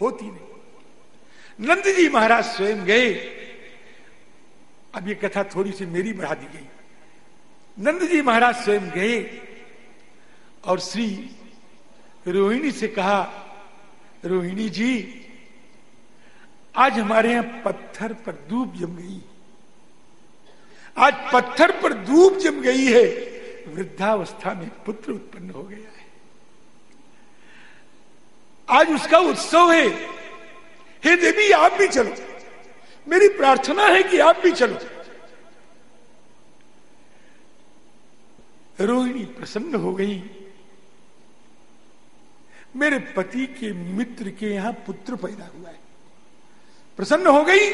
होती नहीं। नंद जी महाराज स्वयं गए। अब ये कथा थोड़ी सी मेरी बढ़ा दी गई। नंद जी महाराज स्वयं गए और श्री रोहिणी से कहा, रोहिणी जी, आज हमारे यहाँ पत्थर पर धूप जम गई। आज पत्थर पर धूप जम गई है। वृद्धावस्था में पुत्र उत्पन्न हो गया है। आज उसका उत्सव है। हे देवी, आप भी चलो। मेरी प्रार्थना है कि आप भी चलो। रोहिणी प्रसन्न हो गई। मेरे पति के मित्र के यहाँ पुत्र पैदा हुआ है। प्रसन्न हो गई।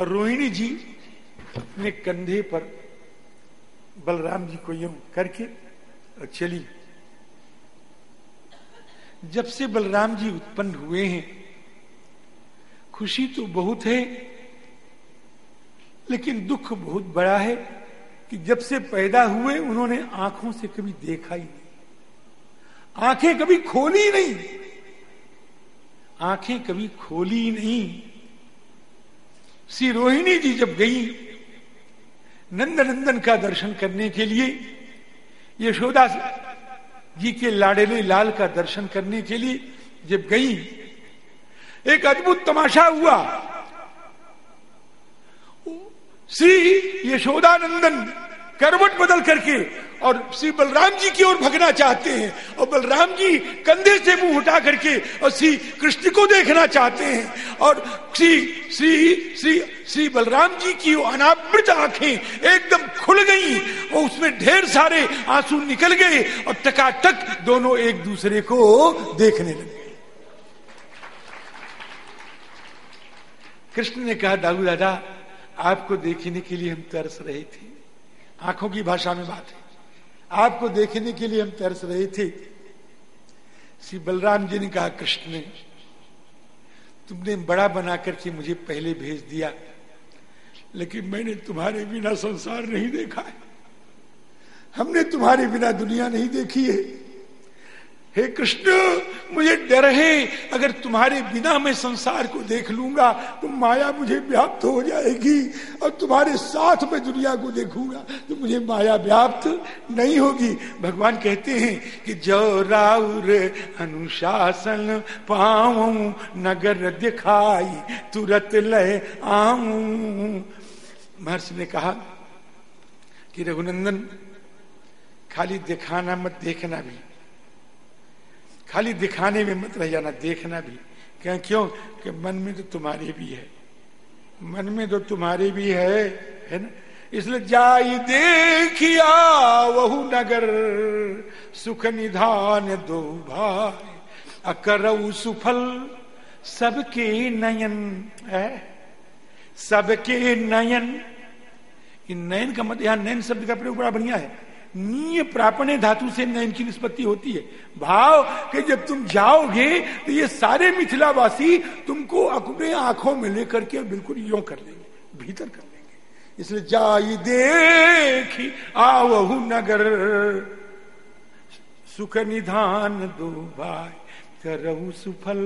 और रोहिणी जी अपने कंधे पर बलराम जी को यूँ करके और चली। जब से बलराम जी उत्पन्न हुए हैं, खुशी तो बहुत है, लेकिन दुख बहुत बड़ा है कि जब से पैदा हुए, उन्होंने आँखों से कभी देखा ही नहीं। आँखें कभी खोली नहीं। आँखें कभी खोली नहीं। श्री रोहिणी जी जब गई, नंदनंदन का दर्शन करने के लिए, यशोदा जी के लाडेले लाल का दर्शन करने के लिए जब गई, एक अद्भुत तमाशा हुआ। श्री यशोदानंदन करवट बदल करके और श्री बलराम जी की ओर भगना चाहते हैं और बलराम जी कंधे से मुँह उठा करके और श्री कृष्ण को देखना चाहते हैं और श्री श्री श्री श्री बलराम जी की अनावृत आँखें एकदम खुल गई और उसमें ढेर सारे आँसू निकल गए और टकाटक दोनों एक दूसरे को देखने लगे। कृष्ण ने कहा दाऊ दादा, आपको देखने के लिए हम तरस रहे थे। आँखों की भाषा में बात है। आपको देखने के लिए हम तरस रहे थे। श्री बलराम जी ने कहा, कृष्ण ने तुमने बड़ा बना करके मुझे पहले भेज दिया, लेकिन मैंने तुम्हारे बिना संसार नहीं देखा है। हमने तुम्हारे बिना दुनिया नहीं देखी है। हे कृष्ण, मुझे डर है। अगर तुम्हारे बिना मैं संसार को देख लूँगा तो माया मुझे व्याप्त हो जाएगी और तुम्हारे साथ मैं दुनिया को देखूँगा तो मुझे माया व्याप्त नहीं होगी। भगवान कहते हैं कि जो राउर अनुशासन पाऊ, नगर दिखाई तुरंत लय आऊ। महर्षि ने कहा कि रघुनंदन, खाली दिखाना मत, देखना भी। खाली दिखाने में मत रह जाना देखना भी। क्या क्यों? कि मन में तो तुम्हारे भी है। मन में तो तुम्हारे भी है है ना? इसलिए जाई देखिया वहु नगर, सुख निधान दो भाई। अकर सुफल, सबके नयन, है? सबके नयन। इन नयन का मत, यहाँ नयन शब्द का प्रयोग बड़ा बढ़िया है। नीय प्रापणे धातु से नयन की निष्पत्ति होती है। भाव कि जब तुम जाओगे तो ये सारे मिथिलावासी तुमको अपने आँखों में लेकर के बिल्कुल यो कर लेंगे, भीतर कर लेंगे। इसलिए जाई देखी, आवहु नगर। सुख निधान दो भाई, करहु सुफल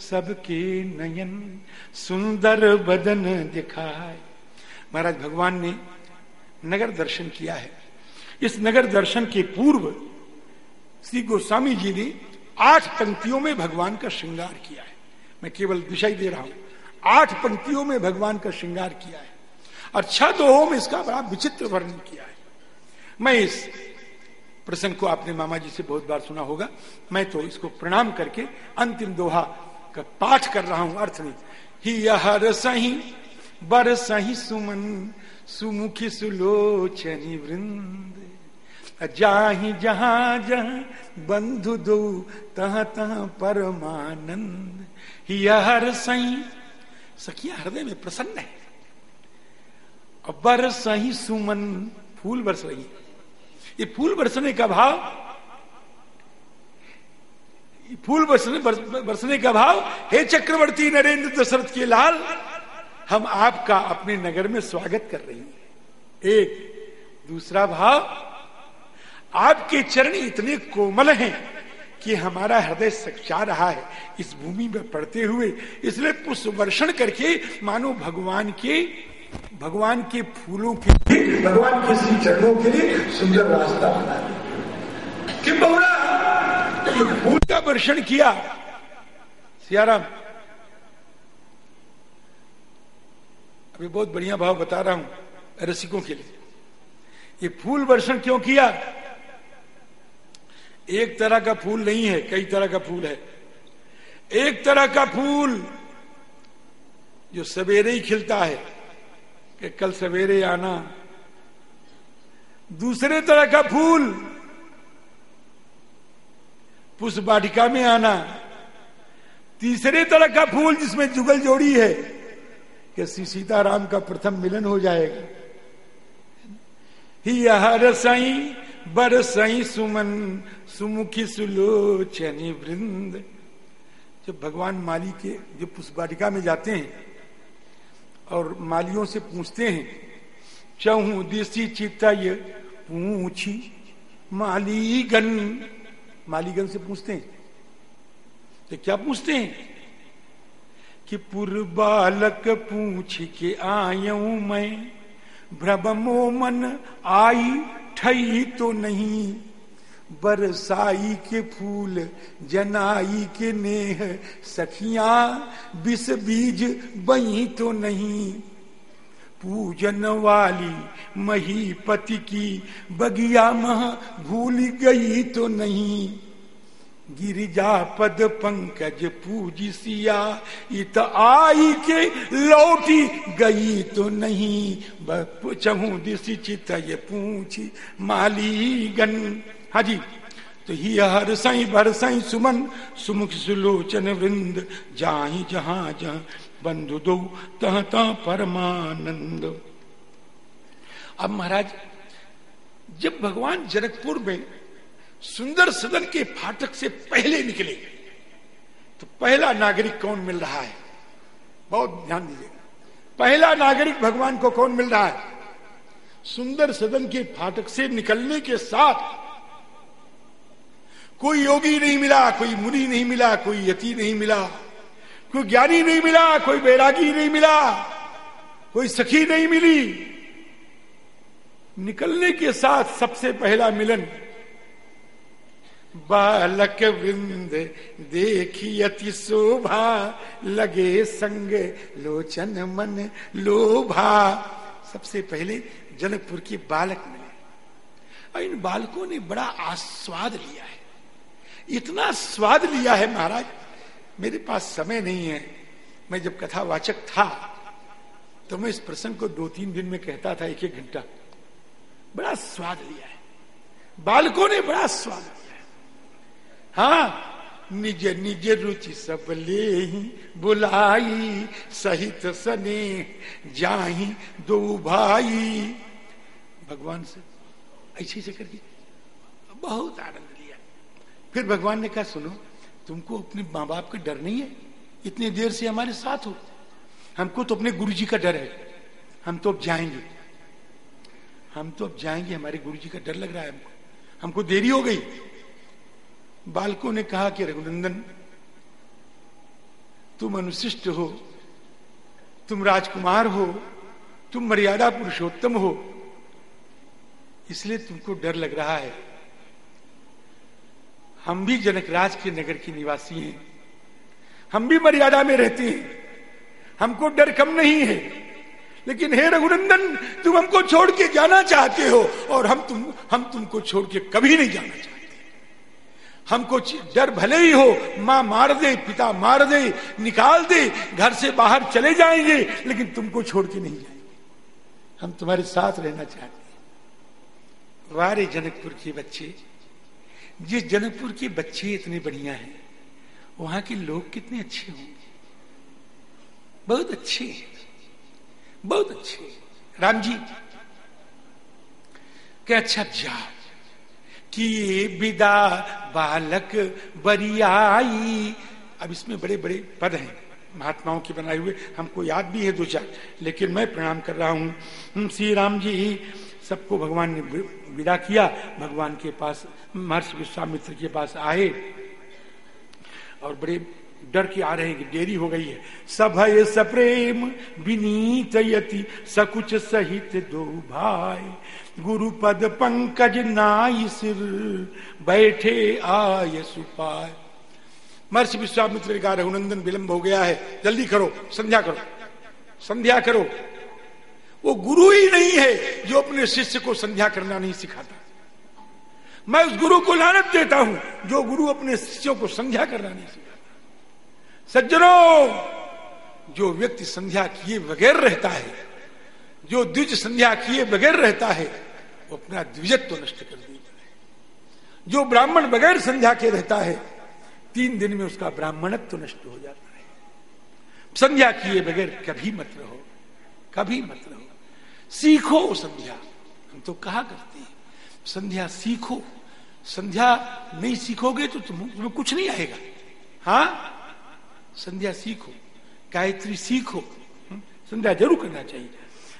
सबके नयन, सुंदर बदन दिखाए। महाराज, भगवान ने नगर दर्शन किया है। इस नगर दर्शन के पूर्व श्री गोस्वामी जी ने आठ पंक्तियों में भगवान का श्रृंगार किया है। मैं केवल दिशाई दे रहा हूँ। आठ पंक्तियों में भगवान का श्रृंगार किया है और छह दोहों में इसका बड़ा विचित्र वर्णन किया है। मैं इस प्रसंग को आपने मामा जी से बहुत बार सुना होगा। मैं तो इसको प्रणाम करके अंतिम दोहा का पाठ कर रहा हूँ। अर्थ नहीं ही हर सही, बर सही सुमन, सुमुखी सुलोचनी वृंद जाही जहाँ जहाँ बंधु दो, तह तह परमानंद। हर सही सखिया हृदय में प्रसन्न है। और बर सही सुमन, फूल बरस रही है। ये फूल बरसने का भाव फूल बरसने बरसने का भाव, हे चक्रवर्ती नरेंद्र दशरथ के लाल, हम आपका अपने नगर में स्वागत कर रहे हैं। एक, दूसरा भाव आपके चरण इतने कोमल हैं कि हमारा हृदय सच्चा रहा है। इस भूमि में पड़ते हुए इसलिए पुष्प वर्षण करके मानो भगवान के भगवान के फूलों के लिए, भगवान के श्री चरणों के लिए सुंदर रास्ता बना कि बहुरा फूल का वर्षण किया। सियाराम, अभी बहुत बढ़िया भाव बता रहा हूँ रसिकों के लिए। ये फूल वर्षण क्यों किया? एक तरह का फूल नहीं है, कई तरह का फूल है। एक तरह का फूल जो सवेरे ही खिलता है, कि कल सवेरे आना। दूसरे तरह का फूल पुष्प वाटिका में आना। तीसरे तरह का फूल जिसमें जुगल जोड़ी है, कि श्री सीताराम का प्रथम मिलन हो जाएगा। ही हर सई बर सई सुमन, सुमुखी सुलोचनी वृंद। जब भगवान माली के जो पुष्पाटिका में जाते हैं और मालियों से पूछते हैं, चहू देसी चिता ये पूछी, मालीगन। मालीगन से पूछते हैं तो क्या पूछते हैं? कि बालक पूछ के आयऊ मैं भ्रमो मन आई ठई तो नहीं। बरसाई के फूल, जनाई के नेह, सखिया, बिस बीज, बही तो नहीं। पूजन वाली मही पति की बगिया मह भूल गई तो नहीं। गिरिजा पद पंकज पूजी सिया, इत आई के लौटी गई तो नहीं। चहू दिशी चित ये पूछी मालीगन। हाँ जी तो ही हर साई भर साई सुमन, सुमुख सुलोचन वृंद, जाही जहा जहा बंधु दो, तह तह परमानंद। अब महाराज, जब भगवान जनकपुर में सुंदर सदन के फाटक से पहले निकले तो पहला नागरिक कौन मिल रहा है? बहुत ध्यान दीजिएगा पहला नागरिक भगवान को कौन मिल रहा है? सुंदर सदन के फाटक से निकलने के साथ कोई योगी नहीं मिला, कोई मुनि नहीं मिला, कोई यति नहीं मिला, कोई ज्ञानी नहीं मिला, कोई बैरागी नहीं मिला, कोई सखी नहीं मिली। निकलने के साथ सबसे पहला मिलन बालक वृंद देखी अति शोभा, लगे संग लोचन मन लोभा। सबसे पहले जनकपुर के बालक मिले। और इन बालकों ने बड़ा आस्वाद लिया है। इतना स्वाद लिया है महाराज, मेरे पास समय नहीं है। मैं जब कथावाचक था तो मैं इस प्रसंग को दो तीन दिन में कहता था एक एक घंटा। बड़ा स्वाद लिया है। बालकों ने बड़ा स्वाद हाँ निज निज रुचि सब ले बुलाई, सहित सने जाही दो भाई। भगवान से ऐसे से करके बहुत आनंद लिया। फिर भगवान ने कहा, सुनो, तुमको अपने माँ बाप का डर नहीं है? इतनी देर से हमारे साथ हो। हमको तो अपने गुरु जी का डर है। हम तो अब जाएँगे। हम तो अब जाएँगे, हमारे गुरु जी का डर लग रहा है हमको। हमको देरी हो गई। बालकों ने कहा कि रघुनंदन, तुम अनुशिष्ट हो, तुम राजकुमार हो, तुम मर्यादा पुरुषोत्तम हो, इसलिए तुमको डर लग रहा है। हम भी जनकराज के नगर के निवासी हैं। हम भी मर्यादा में रहते हैं। हमको डर कम नहीं है। लेकिन हे रघुनंदन, तुम हमको छोड़ के जाना चाहते हो और हम तुम, हम तुमको छोड़ के कभी नहीं जाना चाहते। हमको डर भले ही हो, माँ मार दे, पिता मार दे, निकाल दे, घर से बाहर चले जाएँगे, लेकिन तुमको छोड़ के नहीं जाएँगे। हम तुम्हारे साथ रहना चाहते हैं। वारे जनकपुर के बच्चे, जिस जनकपुर के बच्चे इतने बढ़िया हैं, वहाँ के लोग कितने अच्छे होंगे? बहुत अच्छे बहुत अच्छे राम जी क्या अच्छा जाओ। कि विदा, बालक बरियाई अब इसमें बड़े बड़े पद हैं, महात्माओं के बनाए हुए, हमको याद भी है दो चार लेकिन मैं प्रणाम कर रहा हूँ। श्री राम जी, सबको भगवान ने विदा किया, भगवान के पास, महर्षि विश्वामित्र के पास आए, और बड़े डर के आ रहे हैं कि देरी हो गई है। सभय सप्रेम विनीत यति, सकुच सहित दो भाई। गुरु पद पंकज नाई सिर, बैठे आय सुपाय। महर्षि विश्वामित्र कहा, रघुनंदन, विलंब हो गया है, जल्दी करो, संध्या करो। संध्या करो। वो गुरु ही नहीं है जो अपने शिष्य को संध्या करना नहीं सिखाता। मैं उस गुरु को लानत देता हूँ, जो गुरु अपने शिष्यों को संध्या करना नहीं सिखाता। सज्जनों, जो व्यक्ति संध्या किए बगैर रहता है, जो द्विज संध्या किए बगैर रहता है वो अपना द्विजत्व नष्ट कर है जो ब्राह्मण बगैर संध्या के रहता है, तीन दिन में उसका ब्राह्मणत्व तो नष्ट हो जाता है। संध्या किए बगैर कभी मत रहो, कभी मत रहो। सीखो संध्या। हम तो कहा करते हैं, संध्या सीखो। संध्या नहीं सीखोगे तो तुम्हें कुछ नहीं आएगा। हाँ? संध्या सीखो, गायत्री सीखो? संध्या ज़रूर करना चाहिए।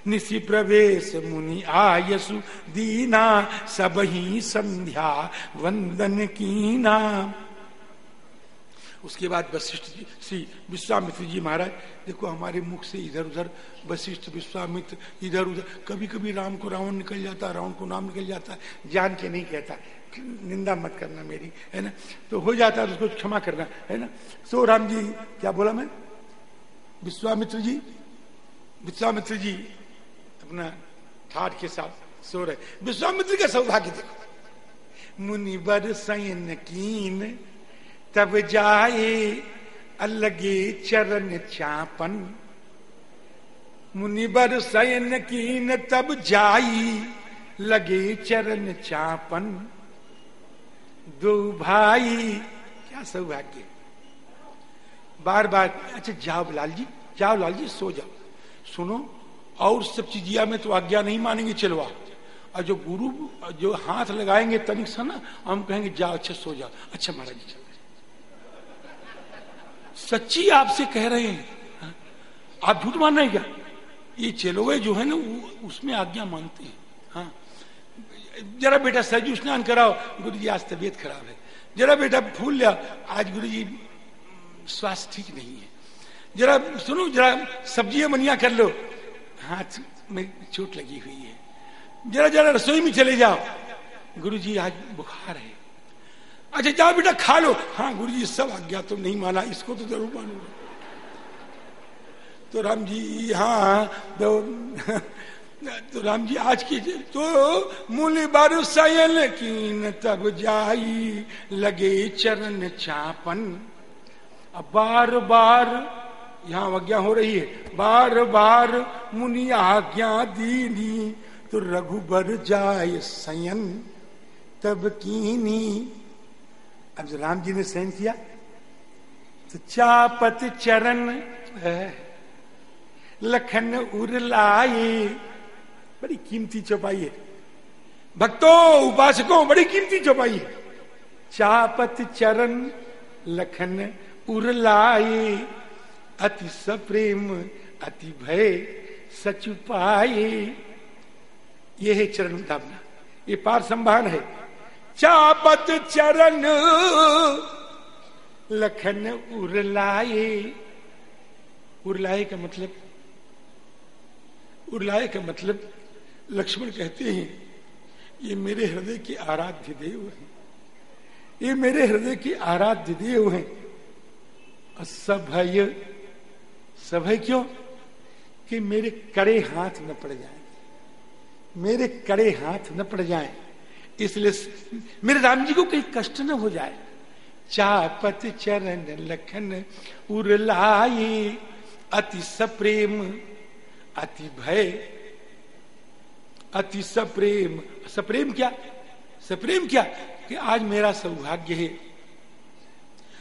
निशि प्रवेश मुनि आयसु दीना सब ही संध्या वंदन की नाम उसके बाद वशिष्ठ जी, श्री विश्वामित्र जी महाराज, देखो हमारे मुख से इधर उधर, वशिष्ठ विश्वामित्र इधर उधर कभी कभी राम को रावण निकल जाता, रावण को नाम निकल जाता, जान के नहीं कहता, निंदा मत करना मेरी, है ना? तो हो जाता है तो उसको क्षमा करना, है ना? सो राम जी, क्या बोला मैं? विश्वामित्र जी विश्वामित्र जी अपना ठाठ के साथ सो रहे। विश्वामित्र का सौभाग्य देखो। मुनिवर सैन कीन, तब जाए अलगे चरण चापन। मुनिवर सैन कीन, तब जाई लगे चरण चापन। दो भाई, क्या सौभाग्य। बार बार अच्छा जाओ लाल जी जाओ लाल जी सो जाओ। सुनो और सब चीजिया में तो आज्ञा नहीं मानेंगे, चलवा। और जो गुरु, जो हाथ लगाएँगे तनिक सा ना, हम कहेंगे जाओ अच्छा सो जाओ अच्छा महाराज जी। सच्ची आपसे कह रहे हैं। आप झूठ मान रहे क्या? ये चलोगे जो है ना उसमें आज्ञा मानते हैं। हाँ? जरा बेटा सजू स्नान कराओ गुरु जी आज तबीयत खराब है। जरा बेटा फूल लिया, आज गुरु जी स्वास्थ्य ठीक नहीं है। जरा सुनो, जरा सब्ज़ियाँ मनिया कर लो। हाथ में चोट लगी हुई है। जरा जरा रसोई में चले जाओ। गुरु जी आज बुखार है। अच्छा जाओ बेटा, खा लो। हाँ गुरु जी सब आज्ञा तो नहीं माना। इसको तो ज़रूर मानूँगा। तो राम जी हाँ तो तो राम जी, आज की तो मूल बार सयन कीन तब जाई, लगे चरण चापन। अब बार बार, यहाँ आज्ञा हो रही है। बार बार मुनि आज्ञा दीनी तो रघुबर जाय सयन, तब कीनी। अब राम जी ने सहन किया तो चापत चरण लखन उरलाए बड़ी कीमती चौपाई है। भक्तों, उपासकों, बड़ी कीमती चौपाई है। चापत चरण, लखन उरलाए अति सप्रेम, अति भय सचुपाए ये है चरण धावना ये पार संभान है। चापत चरण लखन उरलाए। उरलाए का मतलब उरलाए का मतलब लक्ष्मण कहते हैं, ये मेरे हृदय की आराध्य देव है। ये मेरे हृदय की आराध्य देव है। सभय सभय क्यों? कि मेरे कड़े हाथ न पड़ जाए। मेरे कड़े हाथ न पड़ जाए। इसलिए मेरे राम जी को कहीं कष्ट न हो जाए। चापत चरण लखन उरलाए अति सप्रेम, अति भय, अति सप्रेम। सप्रेम क्या? सप्रेम क्या? कि आज मेरा सौभाग्य है।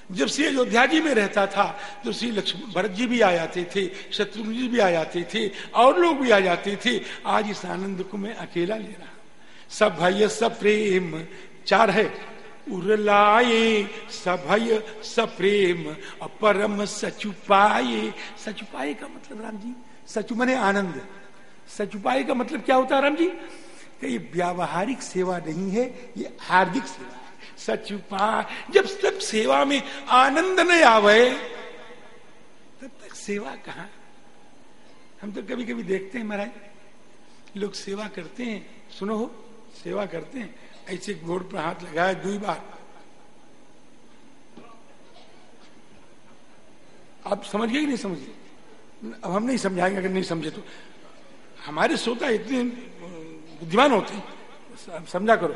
जब श्री अयोध्या जी में रहता था तो श्री लक्ष्मण, भरत जी भी आ जाते थे, शत्रुघ्न जी भी आ जाते थे, और लोग भी आ जाते थे, आज इस आनंद को मैं अकेला ले रहा सभय सप्रेम चार है। उरलाए सभय सप्रेम परम सचुपाए। सचुपाए का मतलब राम जी, सचु मने आनंद। सचुपाए का मतलब क्या होता है, राम जी? ये व्यावहारिक सेवा नहीं है, ये हार्दिक सेवा है। सचुपा जब तक सेवा में आनंद नहीं आवे, तब तक सेवा कहा? हम तो कभी कभी देखते हैं महाराज, लोग सेवा करते हैं, सुनो हो, सेवा करते हैं, ऐसे घोड़ पर हाथ लगाया, दो बार। आप समझ गए कि नहीं समझ? अब हम नहीं समझाएँगे अगर नहीं समझे तो। हमारे श्रोता इतने बुद्धिमान होते हैं। समझा करो।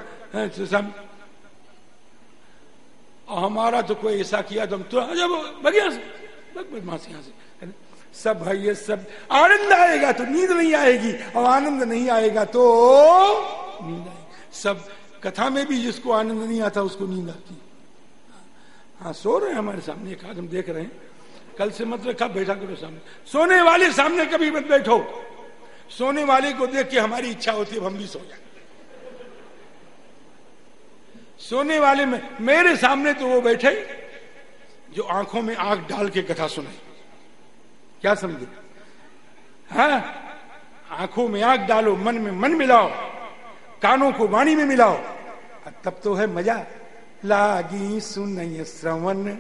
तो हमारा तो कोई ऐसा किया तो हम तो जब बढ़िया से बदमाश यहाँ से। सब भाई ये सब, आनंद आएगा तो नींद नहीं आएगी, और आनंद नहीं आएगा तो नींद आएगी। सब कथा में भी जिसको आनंद नहीं आता, उसको नींद आती। हाँ सो रहे हैं हमारे सामने, एक आदम देख रहे हैं। कल से मत रखा बैठा करो सामने। सोने वाले सामने कभी मत बैठो। सोने वाले को देख के हमारी इच्छा होती है हम भी सो जाए। सोने वाले में, मेरे सामने तो वो बैठे जो आँखों में आँख डाल के कथा सुनाई। क्या समझे? हाँ? आँखों में आँख डालो, मन में मन मिलाओ, कानों को वाणी में मिलाओ। तब तो है मज़ा। लागी सुन श्रवण,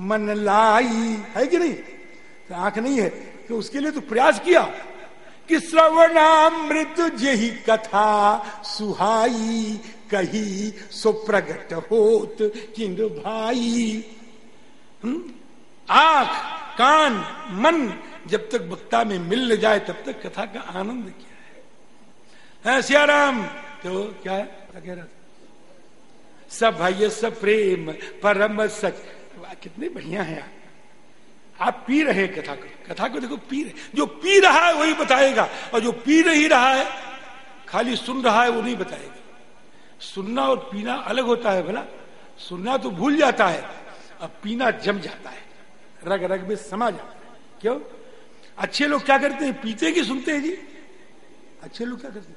मन लाई। है कि नहीं? तो आँख नहीं है तो उसके लिए तो प्रयास किया। कि श्रवणामृत जही कथा सुहाई कही सुप्रगट होत किंद भाई। हम्म? आँख कान मन जब तक वक्ता में मिल जाए तब तक कथा का आनंद क्या है, सियाराम? तो क्या है? क्या कह रहा था? सब प्रेम परम सच। कितने बढ़िया है आप। आप पी रहे कथा को कथा को देखो, पी रहे। जो पी रहा है वही बताएगा, और जो पी नहीं रहा है, खाली सुन रहा है वो नहीं बताएगा। सुनना और पीना अलग होता है भला। सुनना तो भूल जाता है और पीना जम जाता है। रग रग में समा जाता है। क्यों? अच्छे लोग क्या करते हैं? पीते की सुनते हैं जी? अच्छे लोग क्या करते हैं?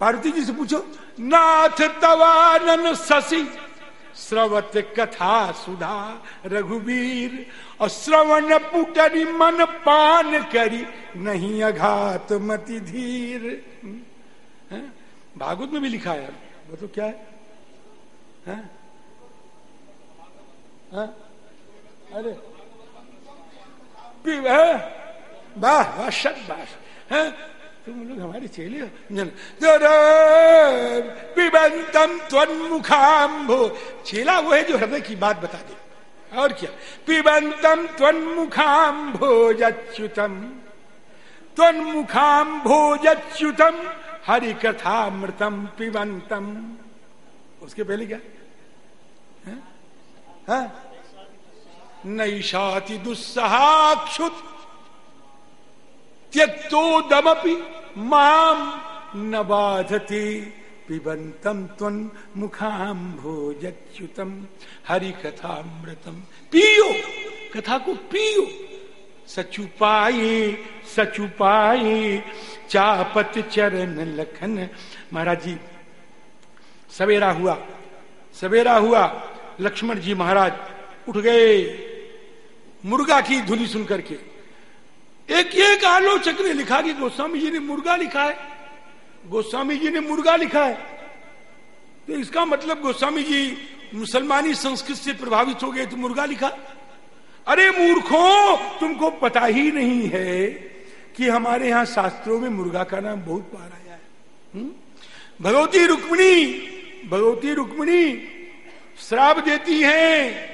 पार्वती जी से पूछो, नाथ तवानन शशि श्रवत कथा सुधा, रघुवीर और श्रवण पुटरी मन पान करी, नहीं अघात मति धीर। भागवत में भी लिखा है। वो तो क्या है? अरे। वाह वाह तुम लोग हमारे चेले हो पिबंतम त्वन्मुखाम्भो चेला वो है जो हृदय की बात बता दे और क्या पिबंतम त्वन्मुखाम्भोजच्युतम त्वन्मुखाम्भोजच्युतम हरि कथा मृतम पिबंतम उसके पहले क्या है? नैषाति दुस्सहाक्षुत त्यक्तोदमपि माम न बाधते। पिबंतम त्वन मुखाम्भोजुतम हरि कथामृतम पियो! कथा को पियो! सचुपाए सचुपाए चापत चरण लखन। महाराज जी, सवेरा हुआ सवेरा हुआ। लक्ष्मण जी महाराज उठ गए। मुर्गा की धुनी सुनकर के एक एक आलोचक ने लिखा कि गोस्वामी जी ने मुर्गा लिखा है गोस्वामी जी ने मुर्गा लिखा है तो इसका मतलब गोस्वामी जी मुसलमानी संस्कृत से प्रभावित हो गए तो मुर्गा लिखा अरे मूर्खों, तुमको पता ही नहीं है कि हमारे यहाँ शास्त्रों में मुर्गा का नाम बहुत बार आया है हम्म? भगवती रुक्मिणी भगवती रुक्मिणी, श्राप देती हैं,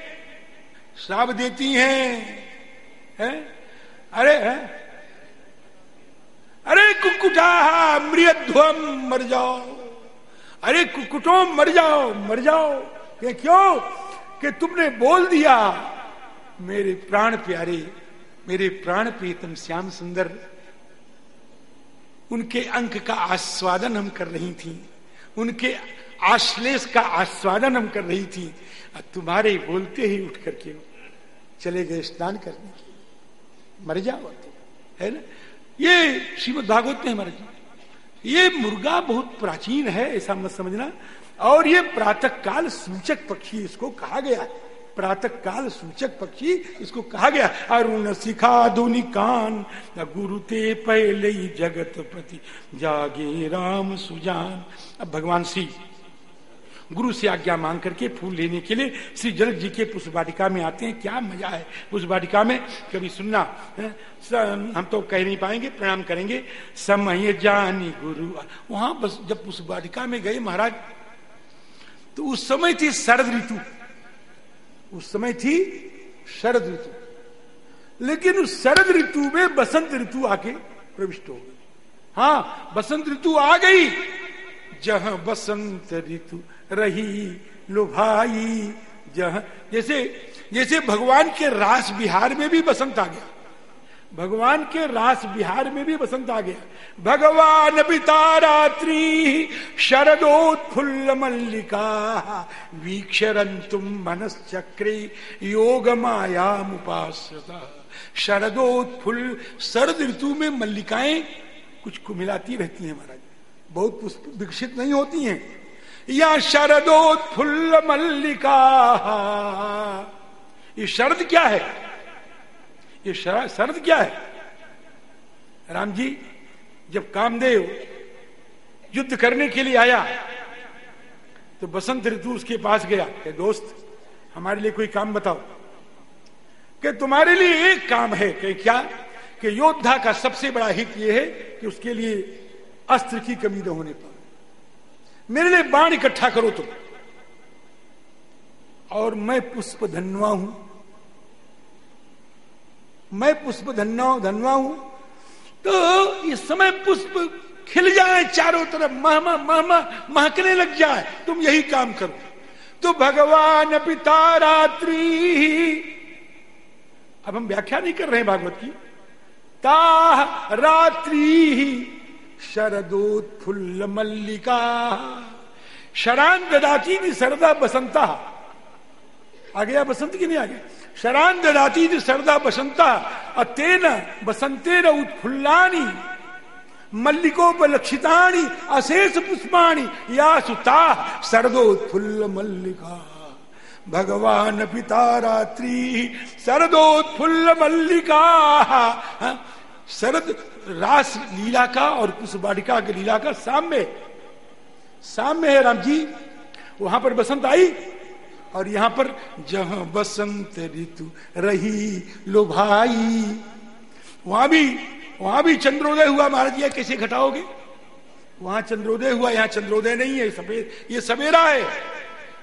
श्राप देती हैं, है? अरे, है? अरे, कुकुटा मृध्वम मर जाओ। अरे, कुकुटो, मर जाओ मर जाओ। ये क्यों? कि तुमने बोल दिया, मेरे प्राण प्यारे, मेरे प्राण प्रीतम श्याम सुंदर, उनके अंक का आस्वादन हम कर रही थी, उनके आश्लेष का आस्वादन हम कर रही थी। तुम्हारे बोलते ही उठ करके चले गए स्नान करने। के मर जाओ है ना? ये श्रीमद भागवत में मर ये मुर्गा बहुत प्राचीन है, ऐसा मत समझना। और ये प्रातः काल सूचक पक्षी इसको कहा गया प्रातः काल सूचक पक्षी इसको कहा गया अरुण सिखा धुनि कान, गुरु ते पहले जगत प्रति जागे राम सुजान। अब भगवान श्री गुरु से आज्ञा मांग करके फूल लेने के लिए श्री जनक जी के पुष्प वाटिका में आते हैं। क्या मज़ा है पुष्प वाटिका में। कभी सुनना हम तो कह नहीं पाएँगे, प्रणाम करेंगे। समय जानी गुरु। वहाँ बस जब पुष्प वाटिका में गए महाराज तो उस समय थी शरद ऋतु। उस समय थी शरद ऋतु। लेकिन उस शरद ऋतु में बसंत ऋतु आके प्रविष्ट हो गई हाँ बसंत ऋतु आ गई। जहाँ बसंत ऋतु रही, लुभाई, जहाँ। जैसे जैसे भगवान के रास बिहार में भी बसंत आ गया। भगवान के रास बिहार में भी बसंत आ गया। भगवान पिता रात्रि शरदोत्फुल्ल मल्लिका वीक्षरन तुम मनस्क्रे योग माया मुपास्यता शरदोत्फुल्ल शरद ऋतु में मल्लिकाएँ कुछ कुमिलाती रहती हैं महाराज। बहुत पुष्प विकसित नहीं होती हैं। या शरदोत्फुल्ल मल्लिका। ये शरद क्या है? ये शरद क्या है? राम जी जब कामदेव युद्ध करने के लिए आया तो बसंत ऋतु उसके पास गया। कि दोस्त, हमारे लिए कोई काम बताओ। कि तुम्हारे लिए एक काम है कि क्या? कि योद्धा का सबसे बड़ा हित यह है कि उसके लिए अस्त्र की कमी न होने पर मेरे लिए बाण इकट्ठा करो तुम। और मैं पुष्प धनवा हूँ। मैं पुष्प धनवा धनवा हूँ। तो इस समय पुष्प खिल जाए चारों तरफ़ महमा महमा महकने लग जाए। तुम यही काम करो। तो भगवान पिता रात्रि। अब हम व्याख्या नहीं कर रहे हैं भागवत की। ता रात्रि। शरदोत्फुल्ल मल्लिका। शरान ददाती थी सरदा बसंता। आ गया बसंत की नहीं आ गया शरान ददाती थी सरदा बसंता। अतेन बसंतेन उत्फुल्लानी मल्लिकोपलक्षितानी अशेष पुष्पाणी या सुता सरदोत्फुल्ल मल्लिका। भगवान पिता रात्रि शरदोत्फुल्ल मल्लिका। शरद रास लीला का और कुछ बालिका की लीला का साम्य साम्य है राम जी। वहाँ पर बसंत आई और यहाँ पर जहाँ बसंत ऋतु रही लो भाई वहाँ भी वहाँ भी चंद्रोदय हुआ। महाराज जी कैसे घटाओगे? वहाँ चंद्रोदय हुआ, यहाँ चंद्रोदय नहीं है, सफ़ेद, ये सवेरा है।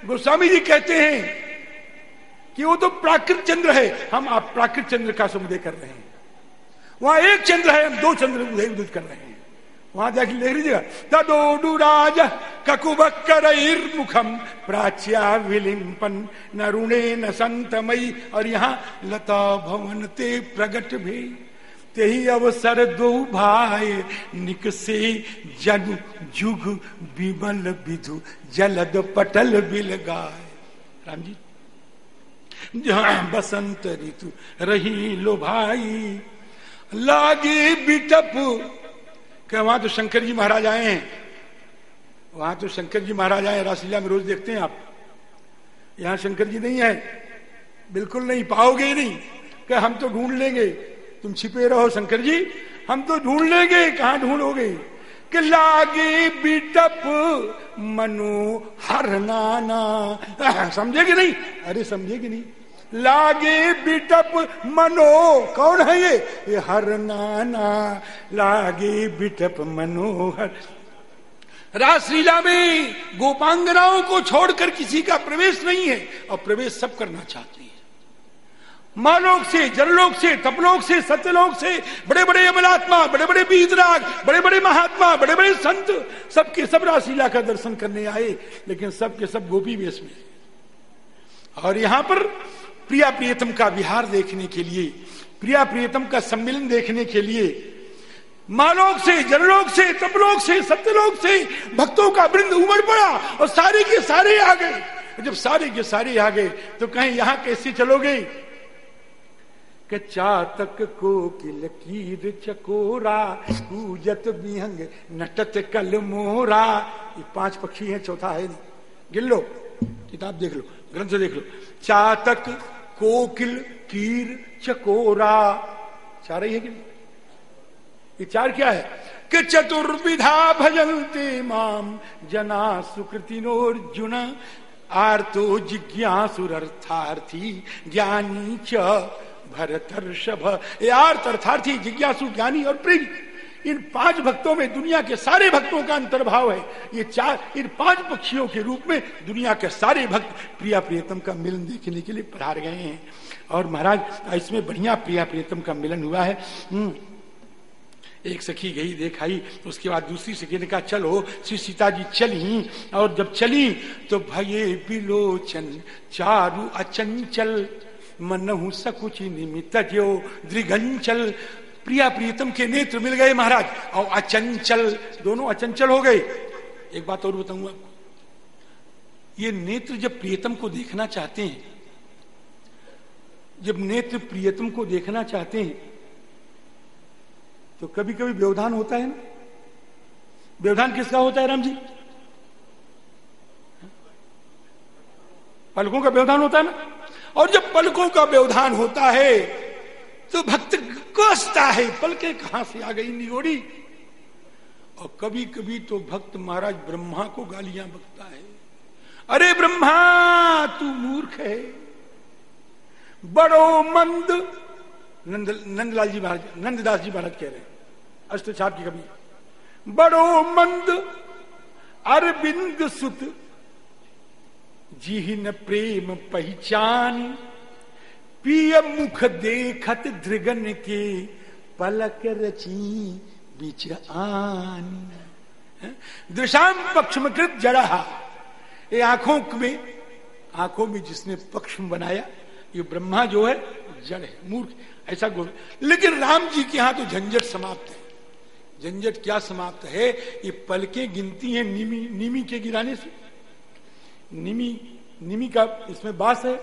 गोस्वामी जी कहते हैं कि वो तो प्राकृत चंद्र है। हम आप प्राकृत चंद्र का समुदय कर रहे हैं। वहाँ एक चंद्र है, हम दो चंद्र उदय कर रहे हैं। वहाँ जाके लिख लीजिएगा। तदोडु राज ककुबक्कर मुखम प्राच्या विलिंपन नरुणे न संतमयी। और यहाँ लता भवन ते प्रगट भी। ही अवसर दो भाई निकसे जन जुग विमल विधु जलद पटल बिल गाय राम जी। बसंत ऋतु रही लो भाई लागे बिटप। क्या वहाँ तो शंकर जी महाराज आए हैं? वहाँ तो शंकर जी महाराज आए रासलीला में रोज देखते हैं आप। यहाँ शंकर जी नहीं है। बिल्कुल नहीं, पाओगे ही नहीं। क्या हम तो ढूंढ लेंगे। तुम छिपे रहो शंकर जी, हम तो ढूंढ लेंगे कहा ढूंढोगे। कि लागे बिटप मनो हर नाना। समझे कि नहीं? अरे, समझे कि नहीं? लागे बिटप मनो। कौन है ये? ये हर नाना। लागे बिटप मनोहर। रासलीला में गोपांगनाओं को छोड़कर किसी का प्रवेश नहीं है और प्रवेश सब करना चाहते हैं। मालोक से, जललोक से, तपलोक से, सत्यलोक से बड़े बड़े अमलात्मा, बड़े बड़े बीजराग बड़े बड़े महात्मा, बड़े बड़े संत सबके सब रासलीला का दर्शन करने आए, लेकिन सबके सब गोपी वेश में और यहाँ पर प्रिया प्रियतम का विहार देखने के लिए, प्रिया प्रियतम का सम्मिलन देखने के लिए मालोक से जनलोक से तपलोक से सत्यलोक से, भक्तों का वृंद उमड़ पड़ा और सारे के सारे आ गए। जब सारे के सारे आ गए तो कहीं, यहाँ कैसे चलोगे? चातक की लकीर चकोरा, पूजत बिहंग नटत कल मोरा। ये पाँच पक्षी हैं, चौथा है नहीं। गिन लो, किताब देख लो, ग्रंथ देख लो। चातक कोकिल कीर चकोरा। चार ही है कि ये चार क्या है? कि चतुर्विधा भजनते माम, जना सुकृतिनोर्जुन आर्तो जिज्ञासुरर्थार्थी, ज्ञानी च भरतर्षभ। आर्थ अर्थार्थी, जिज्ञासु, ज्ञानी और प्रेमी इन पाँच भक्तों में दुनिया के सारे भक्तों का अंतर्भाव है। ये चार, इन पाँच पक्षियों के रूप में दुनिया के सारे भक्त प्रिया प्रियतम का मिलन देखने के लिए पधार गए हैं। और महाराज, इसमें बढ़िया प्रिया प्रियतम का मिलन हुआ है। हम्म। एक सखी गई, देखाई, उसके बाद दूसरी सखी ने कहा, चलो, श्री सीता जी चली। और जब चली तो भये बिलोचन चारु अचंचल, मनहु सकुचि निमित्त जो दृघंचल। प्रिया प्रियतम के नेत्र मिल गए महाराज। और अचंचल, दोनों अचंचल हो गए। एक बात और बताऊँगा ये नेत्र जब प्रियतम को देखना चाहते हैं, जब नेत्र प्रियतम को देखना चाहते हैं तो कभी कभी व्यवधान होता है ना? व्यवधान किसका होता है, राम जी? पलकों का व्यवधान होता है ना? और जब पलकों का व्यवधान होता है तो भक्त कसता है पलके कहाँ से आ गई निगोड़ी? और कभी कभी तो भक्त महाराज ब्रह्मा को गालियाँ बकता है। अरे ब्रह्मा, तू मूर्ख है। बड़ो मंद, नंद, नंदलाल जी महाराज, नंददास जी महाराज कह रहे हैं अष्ट छाप की कभी बड़ो मंद अरबिंद सुत जी न प्रेम पहचान। पिय मुख देखत धृगन के पलक रची बीच आन। दृशाम पक्षमकृत जड़ा ये आँखों में आँखों में जिसने पक्ष बनाया, ये ब्रह्मा जो है, जड़ है, मूर्ख ऐसा गुण लेकिन राम जी के यहाँ तो झंझट समाप्त है। झंझट क्या समाप्त है? ये पलके गिनती है निमी निमी के गिराने से। निमी निमी का इसमें बास है।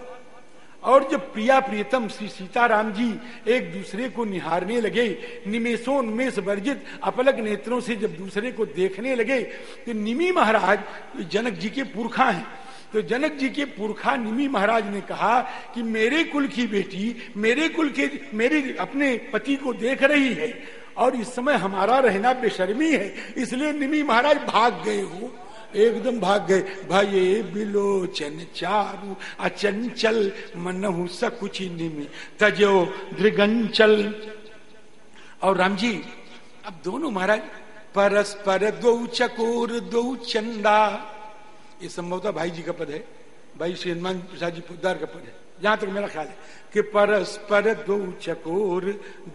और जब प्रिया प्रियतम श्री सीताराम जी एक दूसरे को निहारने लगे निमेशोन्मेष वर्जित अपलक नेत्रों से जब दूसरे को देखने लगे तो निमी महाराज तो जनक जी के पुरखा हैं। तो जनक जी के पुरखा निमी महाराज ने कहा कि मेरे कुल की बेटी, मेरे कुल के, मेरे अपने पति को देख रही है और इस समय हमारा रहना बेशर्मी है, इसलिए निमी महाराज भाग गए हो। एकदम भाग गए। भाई बिलोचन चारु, अचंचल मनहु सकुचि निमि। तजो दृगंचल। और राम जी अब दोनों महाराज, परस्पर दो चकोर, दो चंदा। ये संभवतः भाई जी का पद है। भाई श्री हनुमान प्रसाद जी पुदार का पद है। जहाँ तक मेरा ख्याल है कि परस्पर दो चकोर,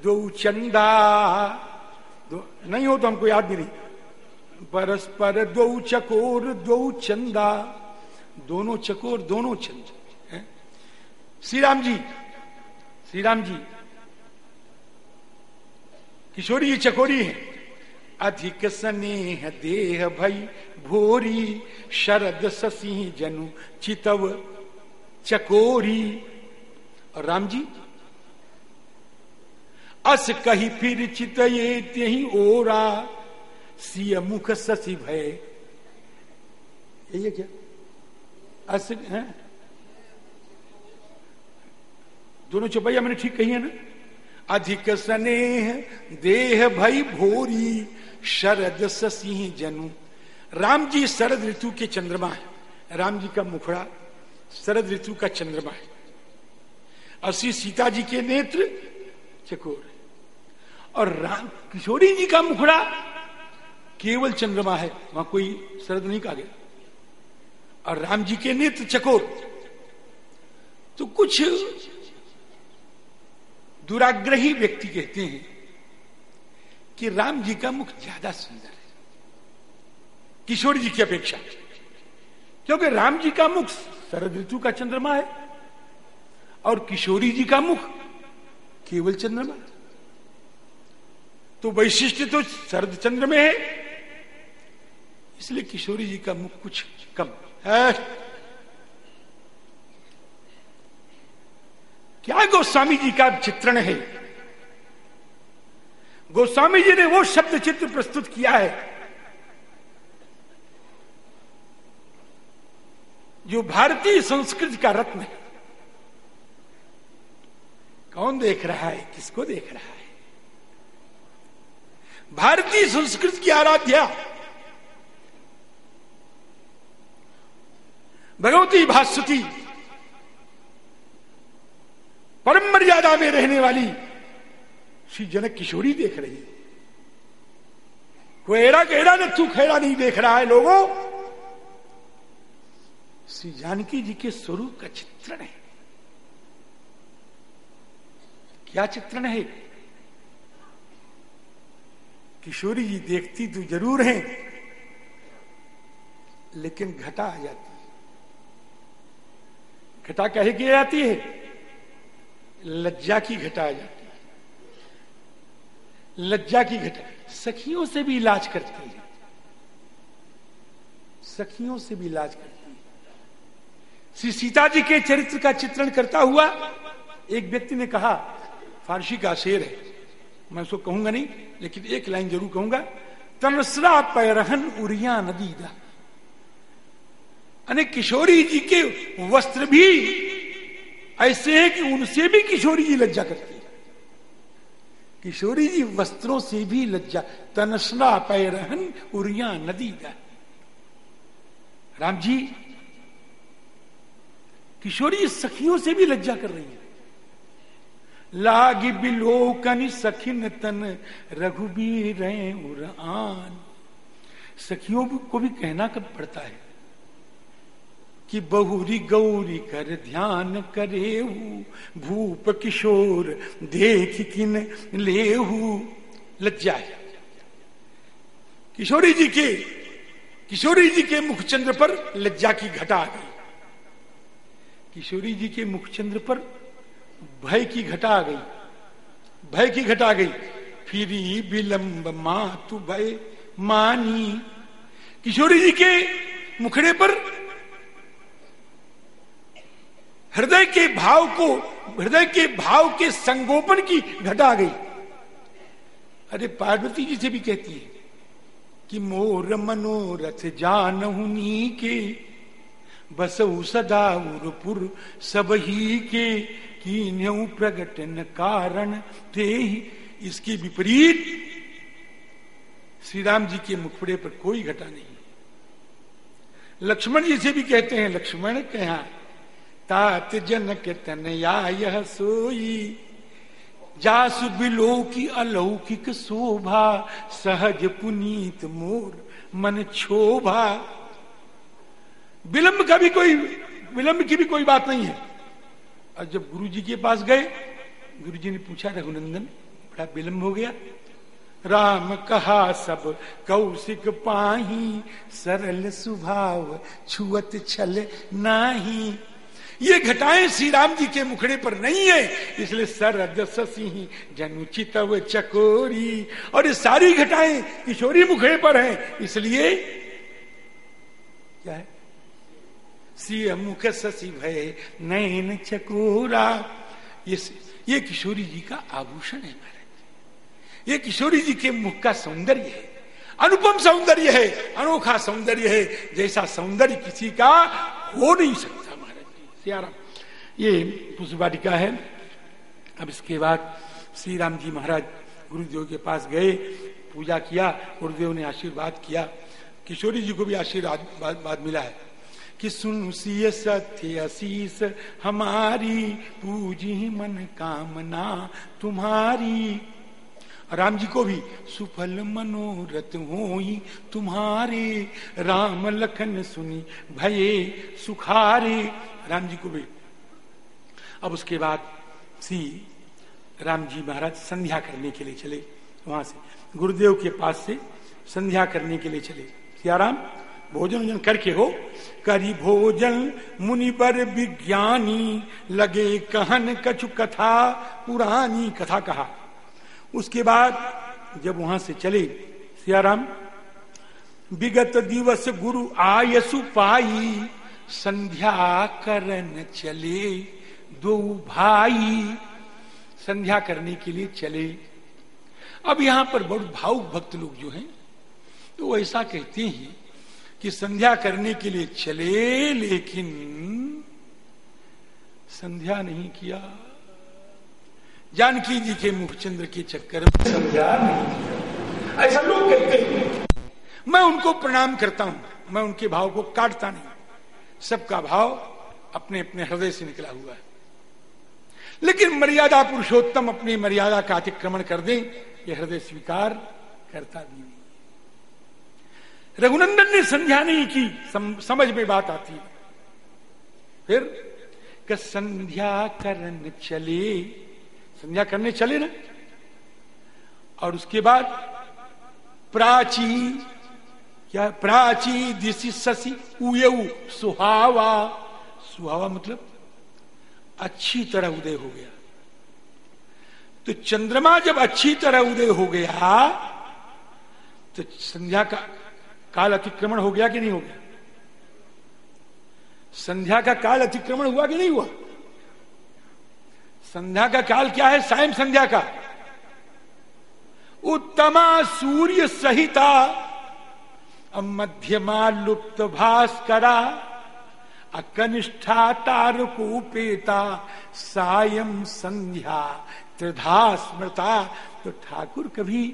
दो चंदा। दो नहीं हो तो हमको याद नहीं। परस्पर दो चकोर, दो चंदा। दोनों चकोर, दोनों चंद श्री राम जी श्री राम जी। किशोरी चकोरी है। अधिक स्नेह देह भई भोरी, शरद ससी जनु चितव चकोरी। और राम जी, अस कही फिर चित ये ओरा। सिय मुख ससी भय। ये क्या? अस है? दोनों चौपैया मैंने ठीक कही है ना? अधिक स्नेह देह भई भोरी, शरद ससी जनु। राम जी शरद ऋतु के चंद्रमा है। राम जी का मुखड़ा शरद ऋतु का चंद्रमा है। श्री सीता जी के नेत्र चकोर और राम किशोरी जी का मुखड़ा केवल चंद्रमा है, वहाँ कोई शरद नहीं कहा गया। और राम जी के नेत्र चकोर। तो कुछ दुराग्रही व्यक्ति कहते हैं कि राम जी का मुख ज़्यादा सुंदर है। किशोर जी की अपेक्षा। क्योंकि राम जी का मुख शरद ऋतु का चंद्रमा है, और किशोरी जी का मुख केवल चंद्रमा तो वैशिष्ट तो शरद चंद्र में है इसलिए किशोरी जी का मुख कुछ कम है। क्या गोस्वामी जी का चित्रण है? गोस्वामी जी ने वो शब्द चित्र प्रस्तुत किया है, जो भारतीय संस्कृति का रत्न है। कौन देख रहा है? किसको देख रहा है? भारतीय संस्कृत की आराध्या भगवती भास्वती परम मर्यादा में रहने वाली श्री जनक किशोरी देख रही है। कोई एड़ा केड़ा नथु खेड़ा नहीं देख रहा है लोगों। श्री जानकी जी के स्वरूप का चित्रण है। क्या चित्रण है? किशोरी जी देखती तो ज़रूर है, लेकिन घटा आ जाती घटा कहे की जाती है? लज्जा की घटा आ जाती है। लज्जा की घटा। सखियों से भी इलाज करती है। सखियों से भी इलाज करती है। श्री सीता जी के चरित्र का चित्रण करता हुआ एक व्यक्ति ने कहा, फारसी का शेर है। मैं उसको कहूँगा नहीं, लेकिन एक लाइन ज़रूर कहूँगा तनसरा पैरहन उरिया नदी दा। अने किशोरी जी के वस्त्र भी ऐसे हैं कि उनसे भी किशोरी जी लज्जा करती है। किशोरी जी वस्त्रों से भी लज्जा। तनसरा पैरहन उरिया नदी का राम जी, किशोरी सखियों से भी लज्जा कर रही है। लागी बिलोकन सखिन तन, रघुबीर आन। सखियों को भी कहना कब पड़ता है? कि बहुरी गौरी कर ध्यान करे भूप किशोर देख किन लेहू। लज्जा है किशोरी जी के, किशोरी जी के मुखचंद्र पर लज्जा की घटा आ गई। किशोरी जी के मुखचंद्र पर भय की घटा आ गई। भय की घटा गई। फिर विलंब तू भय मानी। किशोरी जी के मुखड़े पर हृदय के भाव को, हृदय के भाव के संगोपन की घटा गई। अरे, पार्वती जी से भी कहती है कि मोर मनोरथ जान के बसऊ सदा उरपुर सब ही के प्रगटन कारण थे ही। इसके विपरीत श्री राम जी के मुखड़े पर कोई घटा नहीं। लक्ष्मण जी से भी कहते हैं, लक्ष्मण कहा तात जन जनक तनया यह सोई। जासु की अलौकिक शोभा, सहज पुनीत मोर मन क्षोभा विलंब का भी कोई, विलंब की भी कोई बात नहीं है। और जब गुरु जी के पास गए गुरु जी ने पूछा, रघुनंदन, बड़ा विलंब हो गया। राम कहा, सब कौशिक पाही, सरल स्वभाव छुअत छल नाही। ये घटाएँ श्री राम जी के मुखड़े पर नहीं है। इसलिए सरद ससी जनुचित चकोरी। और ये सारी घटाएँ किशोरी मुखड़े पर हैं। इसलिए क्या है? सिय मुख शशि भय नयन चकोरा। ये ये किशोरी जी का आभूषण है महाराज। ये किशोरी जी के मुख का सौंदर्य है। अनुपम सौंदर्य है, अनोखा सौंदर्य है। जैसा सौंदर्य किसी का हो नहीं सकता। सियाराम। ये पुष्पाटिका है। अब इसके बाद श्री राम जी महाराज गुरुदेव के पास गए, पूजा किया, गुरुदेव ने आशीर्वाद किया। किशोरी जी को भी आशीर्वाद मिला है। कि सुन सिय सत्य अशीष हमारी पूजी मन कामना तुम्हारी। राम जी को भी सुफल मनोरथ हो तुम्हारे। राम लखन सुनी भये सुखारे। राम जी को भी। अब उसके बाद सी राम जी महाराज संध्या करने के लिए चले, वहाँ से। गुरुदेव के पास से संध्या करने के लिए चले। सियाराम, भोजन वोजन करके हो। करी भोजन, मुनि पर विज्ञानी, लगे कहन कछु कथा, पुरानी कथा कहा। उसके बाद जब वहाँ से चले, सियाराम, विगत दिवस गुरु आयसु पाई संध्या करन चले दो भाई। संध्या करने के लिए चले। अब यहाँ पर बहुत भावुक भक्त लोग जो हैं तो ऐसा कहते हैं कि संध्या करने के लिए चले, लेकिन संध्या नहीं किया। जानकी जी के मुखचंद्र के चक्कर में संध्या नहीं किया। ऐसा लोग कहते हैं। मैं उनको प्रणाम करता हूँ, मैं उनके भाव को काटता नहीं। सबका भाव अपने अपने हृदय से निकला हुआ है। लेकिन मर्यादा पुरुषोत्तम अपनी मर्यादा का अतिक्रमण कर दे यह हृदय स्वीकार करता भी नहीं। रघुनंदन ने संध्या नहीं की सम, समझ में बात आती है। फिर संध्या करने चले। संध्या करने चले ना? और उसके बाद प्राची क्या प्राची दिशी उयऊ? सुहावा। सुहावा मतलब अच्छी तरह उदय हो गया। तो चंद्रमा जब अच्छी तरह उदय हो गया तो संध्या का काल अतिक्रमण हो गया कि नहीं हो गया? संध्या का काल अतिक्रमण हुआ कि नहीं हुआ? संध्या का काल क्या है? सायं संध्या का। उत्तमा सूर्य सहिता मध्यमा लुप्त भास्करा अकनिष्ठा तारकूपेता सायं संध्या त्रिधा स्मृता। तो ठाकुर कभी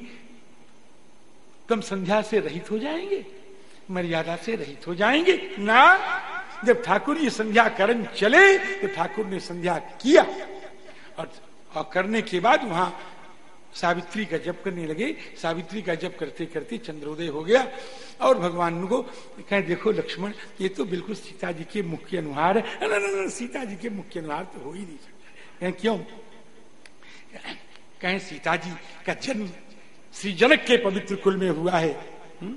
कम संध्या से रहित हो जाएँगे मर्यादा से रहित हो जाएँगे। ना जब ठाकुर ये संध्या करण चले तो ठाकुर ने संध्या किया। और, और करने के बाद वहाँ सावित्री का जप करने लगे। सावित्री का जप करते करते चंद्रोदय हो गया और भगवान को कहे, देखो लक्ष्मण, ये तो बिल्कुल सीता जी के मुख्य अनुहार सीता जी के मुख्य अनुहार तो हो ही नहीं सकता। क्यों? कहें, सीता जी का जन्म श्री जनक के पवित्र कुल में हुआ है। हुँ?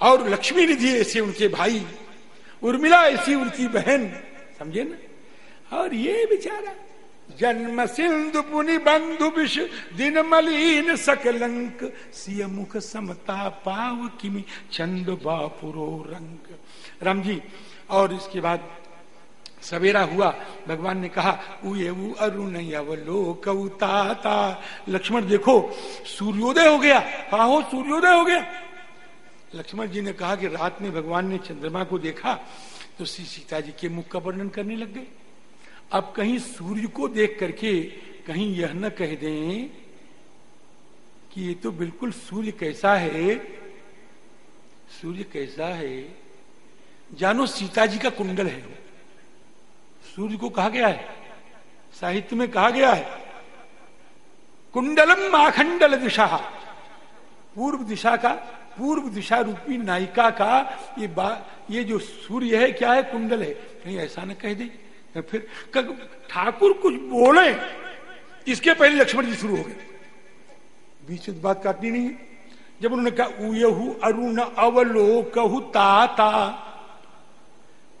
और लक्ष्मी निधि ऐसे उनके भाई उर्मिला ऐसी उनकी बहन। समझे ना? और ये बेचारा जन्म सिंधु पुनि बंधु विष, दिन मलिन सकलंक। सिय मुख समता पाव किमि, चंद बापुरो रंग। राम जी और इसके बाद सवेरा हुआ, भगवान ने कहा, उये उ अरुण अवलोकता लक्ष्मण, देखो, सूर्योदय हो गया। कहा हो सूर्योदय हो गया। लक्ष्मण जी ने कहा कि रात में भगवान ने चंद्रमा को देखा तो श्री सीता जी के मुख का वर्णन करने लग गए। अब कहीं सूर्य को देख करके कहीं यह न कह दें कि ये तो बिल्कुल सूर्य कैसा है, सूर्य कैसा है? जानो सीता जी का कुंडल है सूर्य को कहा गया है, साहित्य में कहा गया है, कुंडलम आखंडल दिशा। पूर्व दिशा का, पूर्व दिशा रूपी नायिका का ये बा, ये जो सूर्य है, क्या है? कुंडल है। कहीं ऐसा न कह दे। फिर ठाकुर कुछ बोले इसके पहले लक्ष्मण जी शुरू हो गए। बीच में बात काटनी नहीं। जब उन्होंने कहा उयहु अरुण अवलोकहु ताता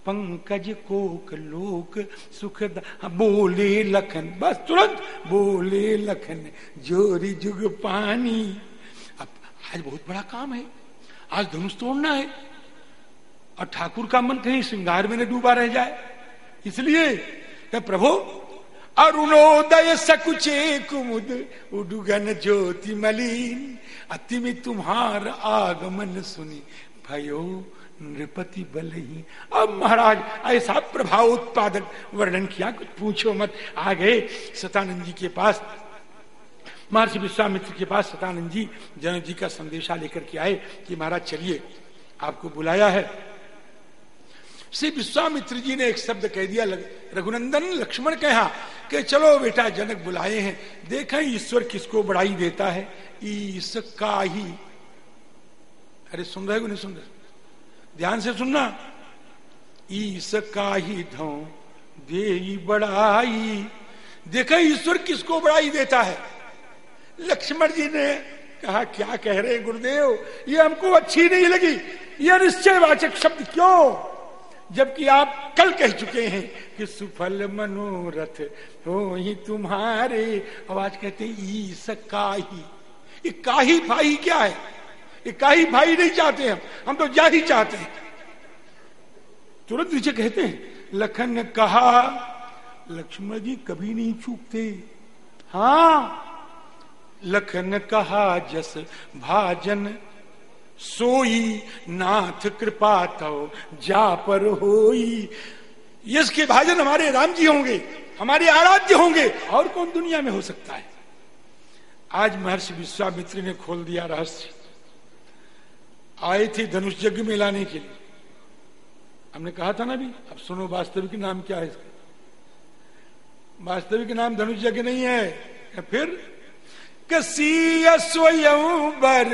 पंकज कोक लोक सुख हाँ, बोले लखन बस तुरंत बोले लखन जोरी जुग पानी। अब आज बहुत बड़ा काम है आज धनुष तोड़ना है और ठाकुर का मन कहीं श्रृंगार में न डूबा रह जाए। इसलिए प्रभु, अरुणोदय सकुचे कुमुद, उडुगन ज्योति मलिन अतिमि तुम्हार आगमन सुनी। भयो, नृपति बल ही अब महाराज, ऐसा प्रभाव उत्पादक वर्णन किया, कुछ पूछो मत। आ गए सतानंद जी के पास, महर्षि विश्वामित्र के पास सतानंद जी जनक जी का संदेशा लेकर के आए कि महाराज, चलिए, आपको बुलाया है। श्री विश्वामित्र जी ने एक शब्द कह दिया रघुनंदन लक्ष्मण कहा कि चलो बेटा, जनक बुलाए हैं। देखें ईश्वर किसको बढ़ाई देता है? ईस का ही अरे सुन रहे हो नहीं सुन रहे? ध्यान से सुनना। ईस का ही धो दे बढ़ाई। देखा ईश्वर किसको बढ़ाई देता है? लक्ष्मण जी ने कहा, क्या कह रहे गुरुदेव? ये हमको अच्छी नहीं लगी। यह निश्चयवाचक शब्द क्यों? जबकि आप कल कह चुके हैं कि सुफल मनोरथ हो ही तुम्हारे। आवाज़ कहते ईस काही ये काही फाही क्या है? ये काही भाई नहीं चाहते हम। हम तो जा ही चाहते हैं। तुरंत नीचे कहते हैं, लखन ने कहा, लक्ष्मण जी कभी नहीं चूकते। हाँ लखन कहा, जस भाजन सोई नाथ कृपा तो जा पर होई। यश के भाजन हमारे राम जी होंगे, हमारे आराध्य होंगे, और कौन दुनिया में हो सकता है? आज महर्षि विश्वामित्र ने खोल दिया रहस्य। आए थे धनुष यज्ञ में लाने के लिए। हमने कहा था ना भी अब सुनो वास्तविक नाम क्या है इसका। वास्तविक नाम धनुष यज्ञ नहीं है फिर? कसी स्वयं बर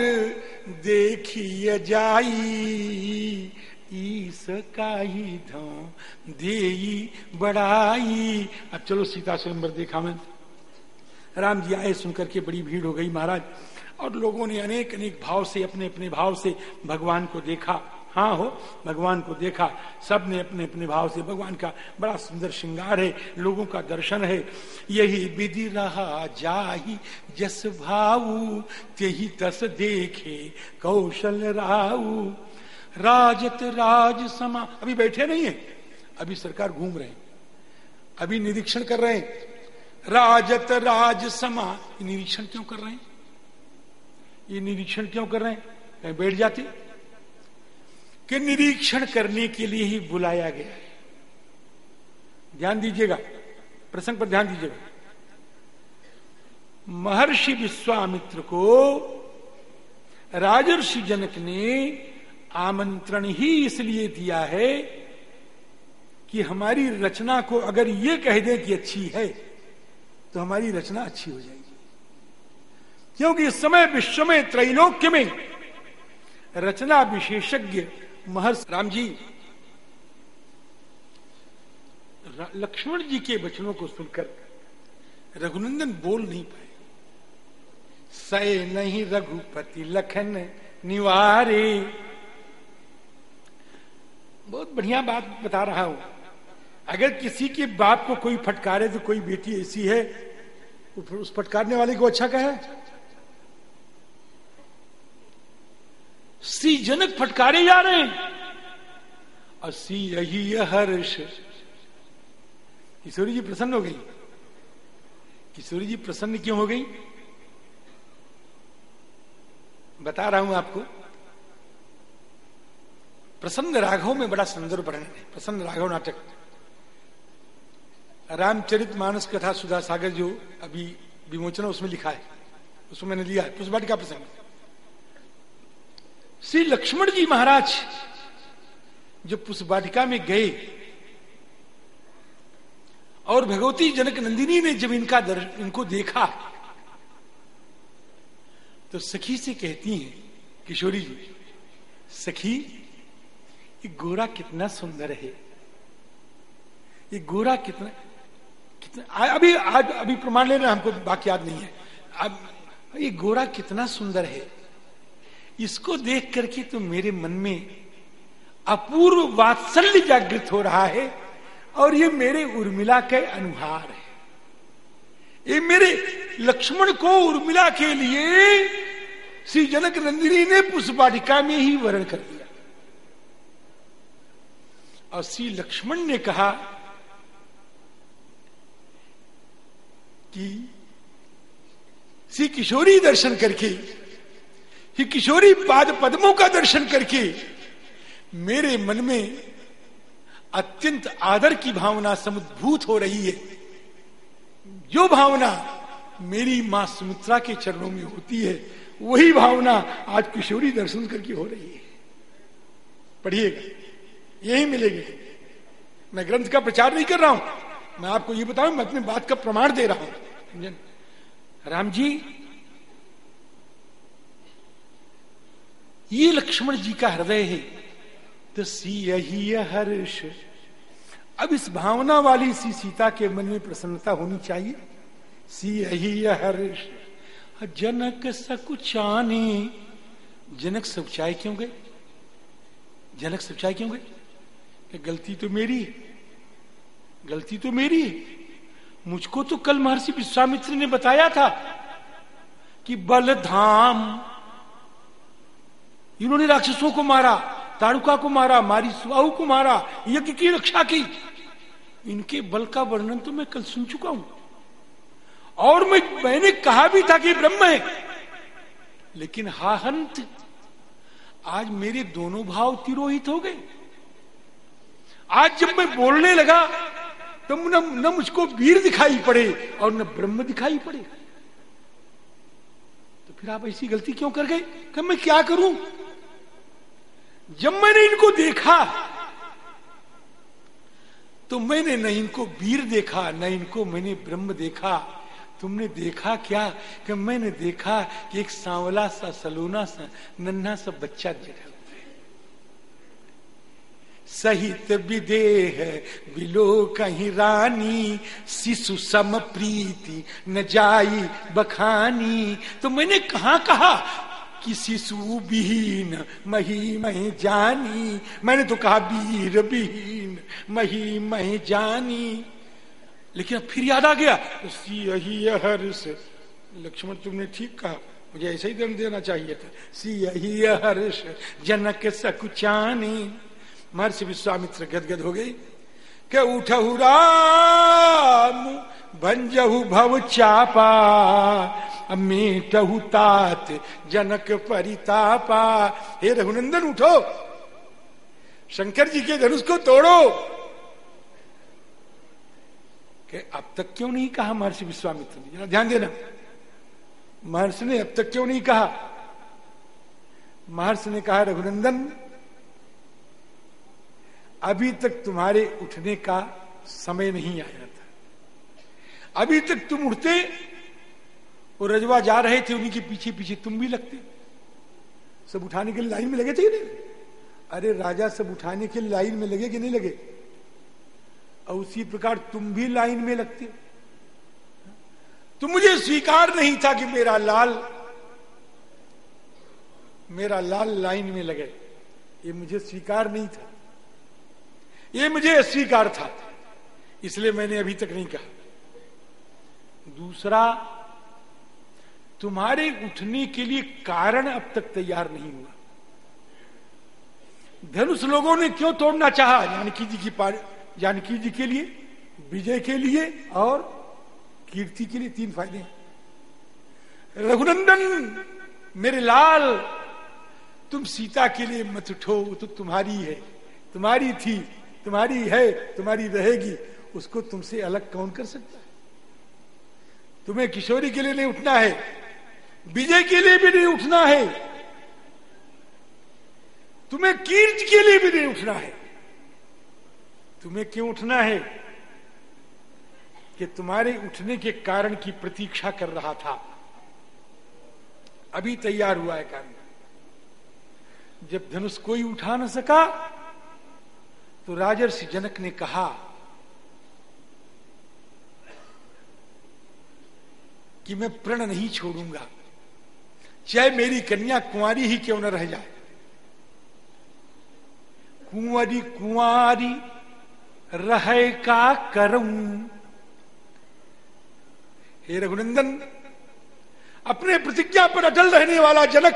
देखिए जाई, ईस का ही धो दे बड़ाई। अब चलो सीता स्वयंवर देखा मैं। राम जी आए सुनकर के बड़ी भीड़ हो गई महाराज, और लोगों ने अनेक अनेक भाव से अपने अपने भाव से भगवान को देखा। हाँ हो, भगवान को देखा सबने अपने अपने भाव से भगवान का बड़ा सुंदर श्रृंगार है, लोगों का दर्शन है। यही विधि रहा जाही, जस भाऊ ते तस देखे, कौशल राऊ राजत राज समा, अभी बैठे नहीं है? अभी सरकार घूम रहे हैं। अभी निरीक्षण कर रहे हैं। राजत राज समा निरीक्षण क्यों कर रहे हैं? ये निरीक्षण क्यों कर रहे हैं? कहीं बैठ जाते। कि निरीक्षण करने के लिए ही बुलाया गया है। ध्यान दीजिएगा, प्रसंग पर ध्यान दीजिएगा। महर्षि विश्वामित्र को राजर्षि जनक ने आमंत्रण ही इसलिए दिया है कि हमारी रचना को अगर ये कह दे कि अच्छी है तो हमारी रचना अच्छी हो जाएगी। क्योंकि इस समय विश्व में त्रैलोक्य में रचना विशेषज्ञ महर्ष राम जी लक्ष्मण जी के वचनों को सुनकर रघुनंदन बोल नहीं पाए। सय नहीं रघुपति लखन निवारे। बहुत बढ़िया बात बता रहा हूँ। अगर किसी के बाप को कोई फटकारे तो कोई बेटी ऐसी है उस फटकारने वाले को अच्छा कहे? सी जनक फटकारे जा रहे हैं। और सी यही हर्ष। किशोरी जी प्रसन्न हो गई। किशोरी जी प्रसन्न क्यों हो गई? बता रहा हूँ आपको। प्रसन्न राघव में बड़ा सुंदर वर्णन है। प्रसन्न राघव नाटक। रामचरित मानस कथा सुधा सागर जो अभी विमोचन उसमें लिखा है। उसमें मैंने लिया है। पुष्पाट का प्रसंग। श्री लक्ष्मण जी महाराज जो पुष्पाटिका में गए और भगवती जनक नंदिनी ने जब इनका दर, इनको देखा तो सखी से कहती हैं किशोरी जी सखी ये गोरा कितना सुंदर है। ये गोरा कितना कितना अभी आज अभी प्रमाण लेना हमको बाकी याद नहीं है। अब ये गोरा कितना सुंदर है। इसको देख करके तो मेरे मन में अपूर्व वात्सल्य जागृत हो रहा है और ये मेरे उर्मिला के अनुहार है। ये मेरे लक्ष्मण को उर्मिला के लिए श्री जनक नंदिनी ने पुष्पाटिका में ही वर्ण कर दिया। और श्री लक्ष्मण ने कहा कि श्री किशोरी दर्शन करके कि किशोरी पाद पद्मों का दर्शन करके मेरे मन में अत्यंत आदर की भावना समुद्भूत हो रही है। जो भावना मेरी माँ सुमित्रा के चरणों में होती है, वही भावना आज किशोरी दर्शन करके हो रही है। पढ़िएगा, यही मिलेगी। मैं ग्रंथ का प्रचार नहीं कर रहा हूँ, मैं आपको ये बताऊँ, मैं अपनी बात का प्रमाण दे रहा हूँ। राम जी ये लक्ष्मण जी का हृदय है। तो सी यही हर्ष। अब इस भावना वाली सी सीता के मन में प्रसन्नता होनी चाहिए। सी यही हर्ष। जनक सकुचाने। जनक सकुचाए क्यों गए? जनक सकुचाए क्यों गए? गलती तो मेरी गलती तो मेरी मुझको तो कल महर्षि विश्वामित्र ने बताया था कि बलधाम इन्होंने राक्षसों को मारा ताड़ुका को मारा मारी सुबाहु को मारा यज्ञ की रक्षा की। इनके बल का वर्णन तो मैं कल सुन चुका हूँ। और मैं मैंने कहा भी था कि ब्रह्म है। लेकिन हा हंत आज मेरे दोनों भाव तिरोहित हो गए। आज जब मैं बोलने लगा तो न, न मुझको वीर दिखाई पड़े और न ब्रह्म दिखाई पड़े। तो फिर आप ऐसी गलती क्यों कर गए? कि मैं क्या करूँ? जब मैंने इनको देखा तो मैंने न इनको वीर देखा, न इनको मैंने ब्रह्म देखा। तुमने देखा क्या? कि मैंने देखा कि एक सांवला सा, सलोना सा, नन्हा सा बच्चा देखा सहित विदेह, बिलो कहीं रानी, शिशु सम प्रीति, न जाई बखानी। तो मैंने कहा कहा? कि शिशु विहीन मही मही जानी। मैंने तो कहा वीर विहीन मही मही जानी। लेकिन फिर याद आ गया सी हर्ष लक्ष्मण, तुमने ठीक कहा, मुझे ऐसे ही दम देना चाहिए था। सी हर्ष जनक सकुचानी महर्षि विश्वामित्र गदगद हो गई के उठहु राम? भंजहु भव चापा मीटहु तात, जनक परितापा। हे रघुनंदन, उठो। शंकर जी के धनुष को तोड़ो। कि अब तक क्यों नहीं कहा महर्षि विश्वामित्र ने जरा ध्यान देना। महर्षि ने अब तक क्यों नहीं कहा? महर्षि ने कहा, रघुनंदन, अभी तक तुम्हारे उठने का समय नहीं आया। अभी तक तुम उठते वो रजवा जा रहे थे, उन्हीं के पीछे पीछे तुम भी लगते। सब उठाने के लाइन में लगे थे नहीं? अरे राजा, सब उठाने के लाइन में लगे कि नहीं लगे? और उसी प्रकार तुम भी लाइन में लगते। तो मुझे स्वीकार नहीं था कि मेरा लाल मेरा लाल लाइन में लगे। ये मुझे स्वीकार नहीं था। ये मुझे अस्वीकार था। इसलिए मैंने अभी तक नहीं कहा। दूसरा, तुम्हारे उठने के लिए कारण अब तक तैयार नहीं हुआ। धनुष लोगों ने क्यों तोड़ना चाहा? जानकी जी की जानकी जी के लिए, विजय के लिए और कीर्ति के लिए तीन फ़ायदे रघुनंदन, मेरे लाल, तुम सीता के लिए मत उठो तो तुम्हारी है। तुम्हारी थी, तुम्हारी है, तुम्हारी रहेगी, उसको तुमसे अलग कौन कर सकता है? तुम्हें किशोरी के लिए नहीं उठना है, विजय के लिए भी नहीं उठना है, तुम्हें कीर्ति के लिए भी नहीं उठना है। तुम्हें क्यों उठना है? कि तुम्हारे उठने के कारण की प्रतीक्षा कर रहा था। अभी तैयार हुआ है कारण जब धनुष कोई उठा ना सका तो राजर्षि जनक ने कहा कि मैं प्रण नहीं छोड़ूँगा। चाहे मेरी कन्या कुंवारी ही क्यों न रह जाए। कुंवरी कुंवारी रहे का करूँ। हे रघुनंदन, अपने प्रतिज्ञा पर अटल रहने वाला जनक,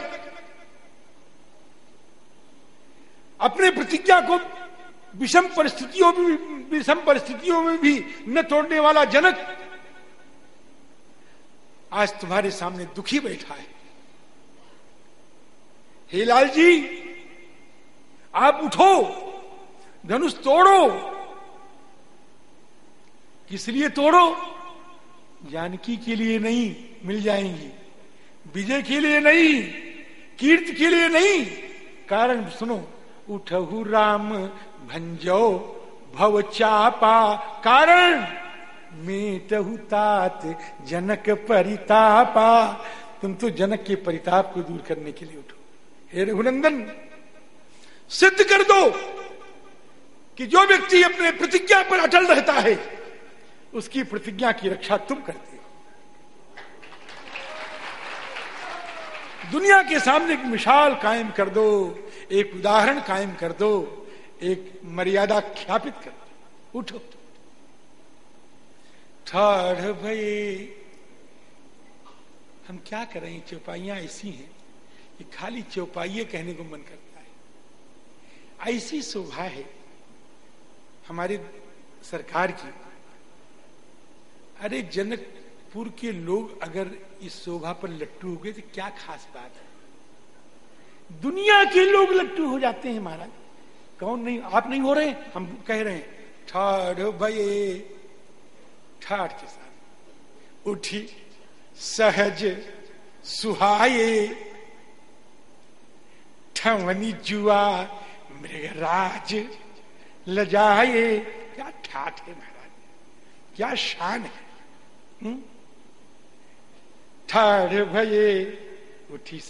अपने प्रतिज्ञा को विषम परिस्थितियों में विषम परिस्थितियों में भी न तोड़ने वाला जनक आज तुम्हारे सामने दुखी बैठा है। हे लाल जी आप उठो, धनुष तोड़ो। किस लिए तोड़ो? जानकी के लिए नहीं मिल जाएँगी, विजय के लिए नहीं, कीर्ति के लिए नहीं। कारण सुनो, उठहु राम, भंजो, भव चापा, कारण। मेटहु तात जनक परितापा। तुम तो जनक के परिताप को दूर करने के लिए उठो। हे रघुनंदन, सिद्ध कर दो कि जो व्यक्ति अपने प्रतिज्ञा पर अटल रहता है, उसकी प्रतिज्ञा की रक्षा तुम करते हो। दुनिया के सामने एक मिसाल कायम कर दो, एक उदाहरण कायम कर दो, एक मर्यादा ख्यापित कर दो। उठो। ठाढ़ भये हम क्या करें चौपाइयाँ ऐसी हैं कि खाली चौपाइये कहने को मन करता है। ऐसी शोभा है हमारी सरकार की। अरे जनकपुर के लोग अगर इस शोभा पर लट्टू हो गए तो क्या खास बात है? दुनिया के लोग लट्टू हो जाते हैं महाराज। कौन नहीं, आप नहीं हो रहे हम कह रहे हैं ठाड़ भये ठाड़ के साथ। उठी, सहज, सुहाये। ठवनी जुआ, मृगराज लजाए क्या ठाठ है महाराज, क्या शान है हम्म? ठाड़ भये, उठी।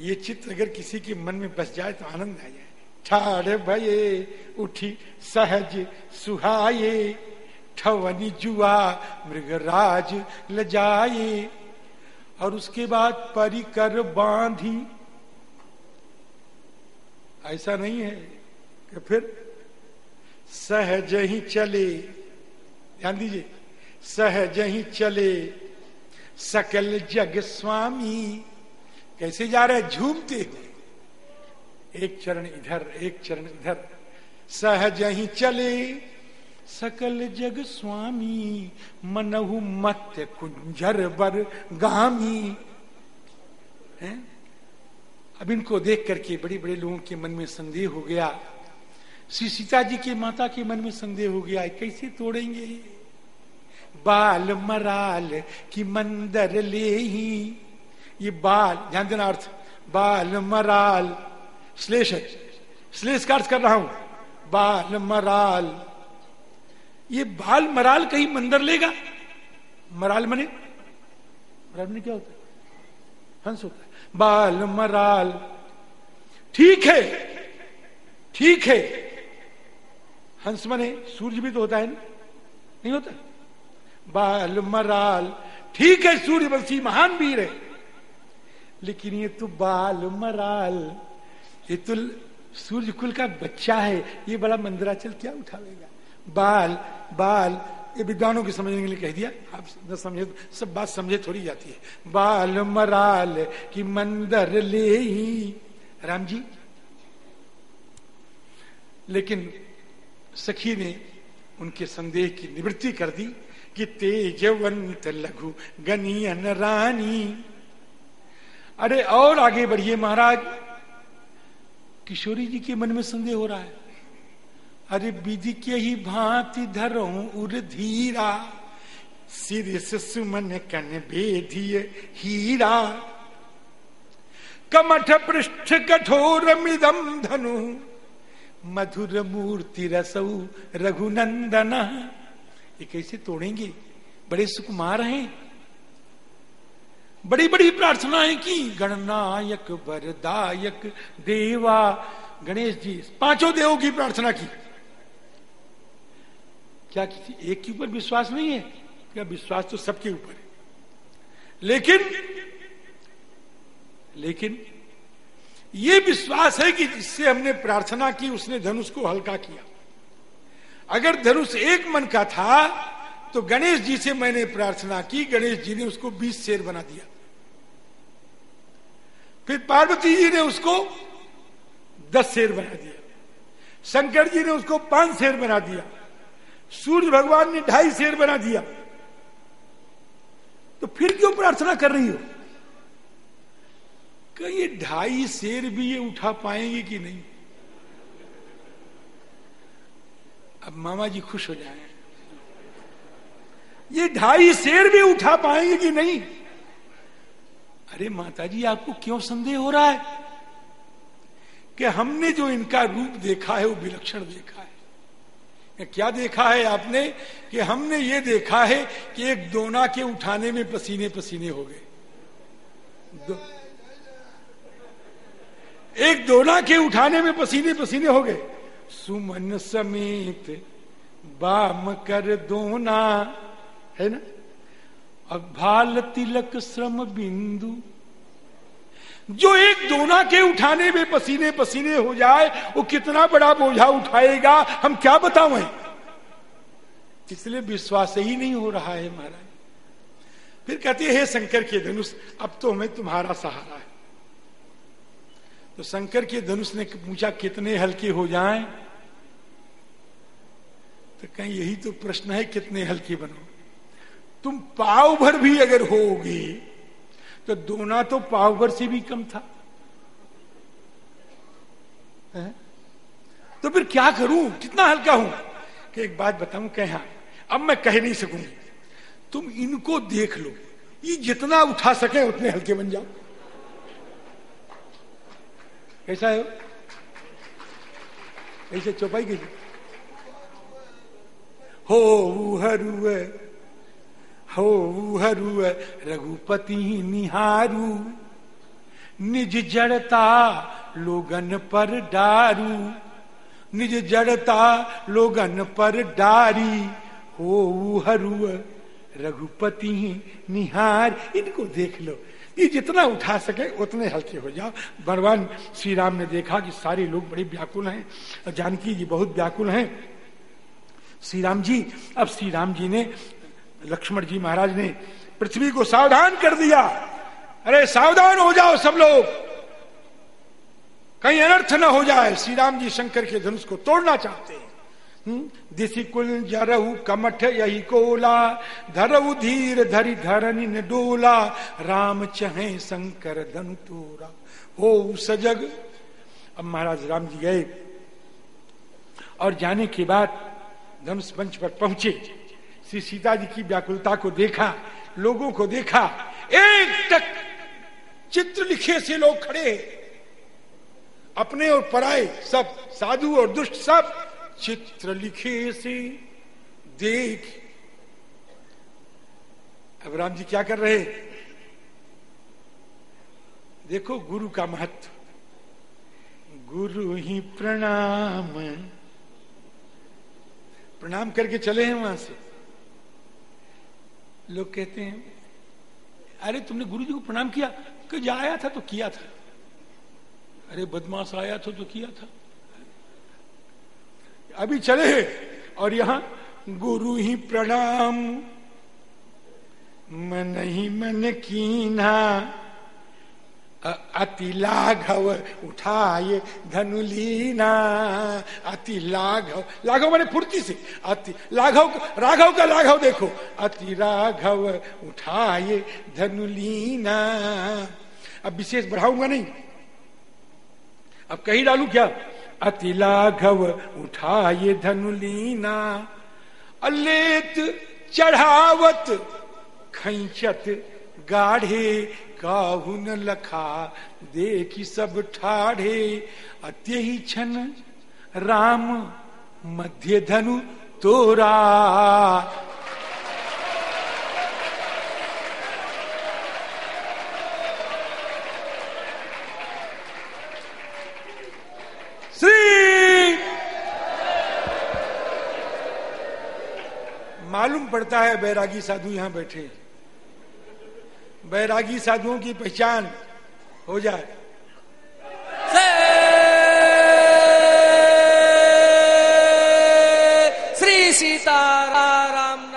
ये चित्र अगर किसी के मन में बस जाए तो आनंद आ जाए। ठाड़ भये, उठी, सहज, सुहाये। ठवनी जुआ मृगराज लजाए, और उसके बाद परिकर बांधी। ऐसा नहीं है कि फिर सहज ही चले। ध्यान दीजिए, सहज ही चले। सकल जग स्वामी, कैसे जा रहे झूमते एक चरण इधर, एक चरण इधर। सहज ही चले। सकल जग स्वामी, मनहु मत्य कुंजर बर गामी। है? अब इनको देख करके बड़े बड़े लोगों के मन में संदेह हो गया। श्री सीता जी के माता के मन में संदेह हो गया कैसे तोड़ेंगे? बाल मराल की मंदर ले ही। ये बाल, ध्यान देना अर्थ, बाल मराल। श्लेष श्लेष का अर्थ कर रहा हूँ। बाल मराल। ये बाल मराल कहीं मंदिर लेगा? मराल मने? मराल मने क्या होता है? हंस होता है। बाल मराल। ठीक है। ठीक है। हंस मने, सूर्य भी तो होता है ना? नहीं होता? बाल मराल। ठीक है सूर्य बंशी महान वीर है। लेकिन ये तो बाल मराल। ये तो सूर्य कुल का बच्चा है। ये बड़ा मंदिराचल क्या उठावेगा? बाल बाल, ये विद्वानों की समझने के लिए कह दिया। आप न समझे, सब बात समझे थोड़ी जाती है। बाल मराल की मंदर ले राम जी लेकिन सखी ने उनके संदेह की निवृत्ति कर दी कि तेजवंत लघु गनियन रानी। अरे और आगे बढ़िए महाराज। किशोरी जी के मन में संदेह हो रहा है। अरे विधि के ही भांति धरो उर धीरा, सिर सुमन कन बेधिय हीरा। कमठ पृष्ठ कठोर मृदम धनु, मधुर मूर्ति रसौ रघुनंदन। ये कैसे तोड़ेंगे? बड़े सुकुमार हैं। बड़ी बड़ी प्रार्थनाएँ की, गणनायक, वरदायक, देवा। गणेश जी, पाँचों देवों की प्रार्थना की। क्या किसी एक के ऊपर विश्वास नहीं है? क्या विश्वास तो सबके ऊपर है। लेकिन लेकिन ये विश्वास है कि जिससे हमने प्रार्थना की, उसने धनुष को हल्का किया। अगर धनुष एक मन का था तो गणेश जी से मैंने प्रार्थना की, गणेश जी ने उसको बीस शेर बना दिया। फिर पार्वती जी ने उसको दस शेर बना दिया। शंकर जी ने उसको पाँच शेर बना दिया। सूर्य भगवान ने ढाई शेर बना दिया। तो फिर क्यों प्रार्थना कर रही हो? कि ये ढाई शेर भी ये उठा पाएँगे कि नहीं? अब मामा जी खुश हो जाए। ये ढाई शेर भी उठा पाएँगे कि नहीं? अरे माता जी आपको क्यों संदेह हो रहा है? कि हमने जो इनका रूप देखा है, वो विलक्षण देखा है। क्या देखा है आपने कि हमने ये देखा है कि एक दोना के उठाने में पसीने पसीने हो गए। दो, एक दोना के उठाने में पसीने पसीने हो गए। सुमन समेत बाम कर दोना है ना? और भाल तिलक श्रम बिंदु जो एक दोना के उठाने में पसीने पसीने हो जाए, वो कितना बड़ा बोझा उठाएगा, हम क्या बताओ इसलिए विश्वास ही नहीं हो रहा है महाराज। फिर कहते हैं शंकर के धनुष, अब तो हमें तुम्हारा सहारा है। तो शंकर के धनुष ने पूछा, कितने हल्के हो जाएँ? तो कहीं, यही तो प्रश्न है, कितने हल्के बनो? तुम पाव भर भी अगर होगे तो दोना तो पाव भर से भी कम था। है? तो फिर क्या करूँ? कितना हल्का हूँ? कि एक बात बताऊँ, कहा अब मैं कह नहीं सकूँगी। तुम इनको देख लो। ये जितना उठा सके, उतने हल्के बन जाओ। कैसा है? ऐसे चौपाई की हो हरू हो हरू रघुपति निहारू। निज जड़ता लोगन पर डारू। निज जड़ता लोगन पर डारी। हो हरू रघुपति निहार। इनको देख लो। ये जितना उठा सके उतने हल्के हो जाओ। भगवान श्री राम ने देखा कि सारे लोग बड़े व्याकुल हैं। और जानकी जी बहुत व्याकुल हैं। श्री राम जी, अब श्री राम जी ने लक्ष्मण जी महाराज ने पृथ्वी को सावधान कर दिया। अरे, सावधान हो जाओ सब लोग। कहीं अनर्थ न हो जाए। श्री राम जी शंकर के धनुष को तोड़ना चाहते हैं। हम्म? दिशी कुल जरहु कमठ यही कोला धरऊ धीर धरि धरनी न डोला, राम चहे शंकर धनु तोरा। हो सजग अब महाराज राम जी गए। और जाने के बाद धनुष मंच पर पहुँचे। श्री सीता जी की व्याकुलता को देखा, लोगों को देखा, एक तक चित्र लिखे से लोग खड़े। अपने और पराए सब, साधु और दुष्ट सब चित्र लिखे से देख। अब राम जी क्या कर रहे? देखो गुरु का महत्व। गुरु ही प्रणाम। प्रणाम करके चले हैं वहाँ से। लोग कहते हैं, अरे, तुमने गुरु जी को प्रणाम किया? कि आया था तो किया था। अरे, बदमाश आया था तो किया था। अभी चले और यहाँ गुरु ही प्रणाम। मन ही मन कीना। अति लाघव उठाए धनुलीना। अति लाघव लाघव मैंने फुर्ती से। अति लाघव राघव का लाघव देखो। अति राघव उठाए धनुलीना। अब विशेष बढ़ाऊँगा नहीं। अब कहीं डालू क्या? अति लाघव उठाए धनुलीना। अलेत चढ़ावत खैचत गाढ़े काहुन लखा, देखी सब ठाढ़े। अत्य ही छन राम, मध्य धनु तोरा। मालूम पड़ता है बैरागी साधु यहाँ बैठे बैरागी साधुओं की पहचान हो जाए। श्री सीताराम।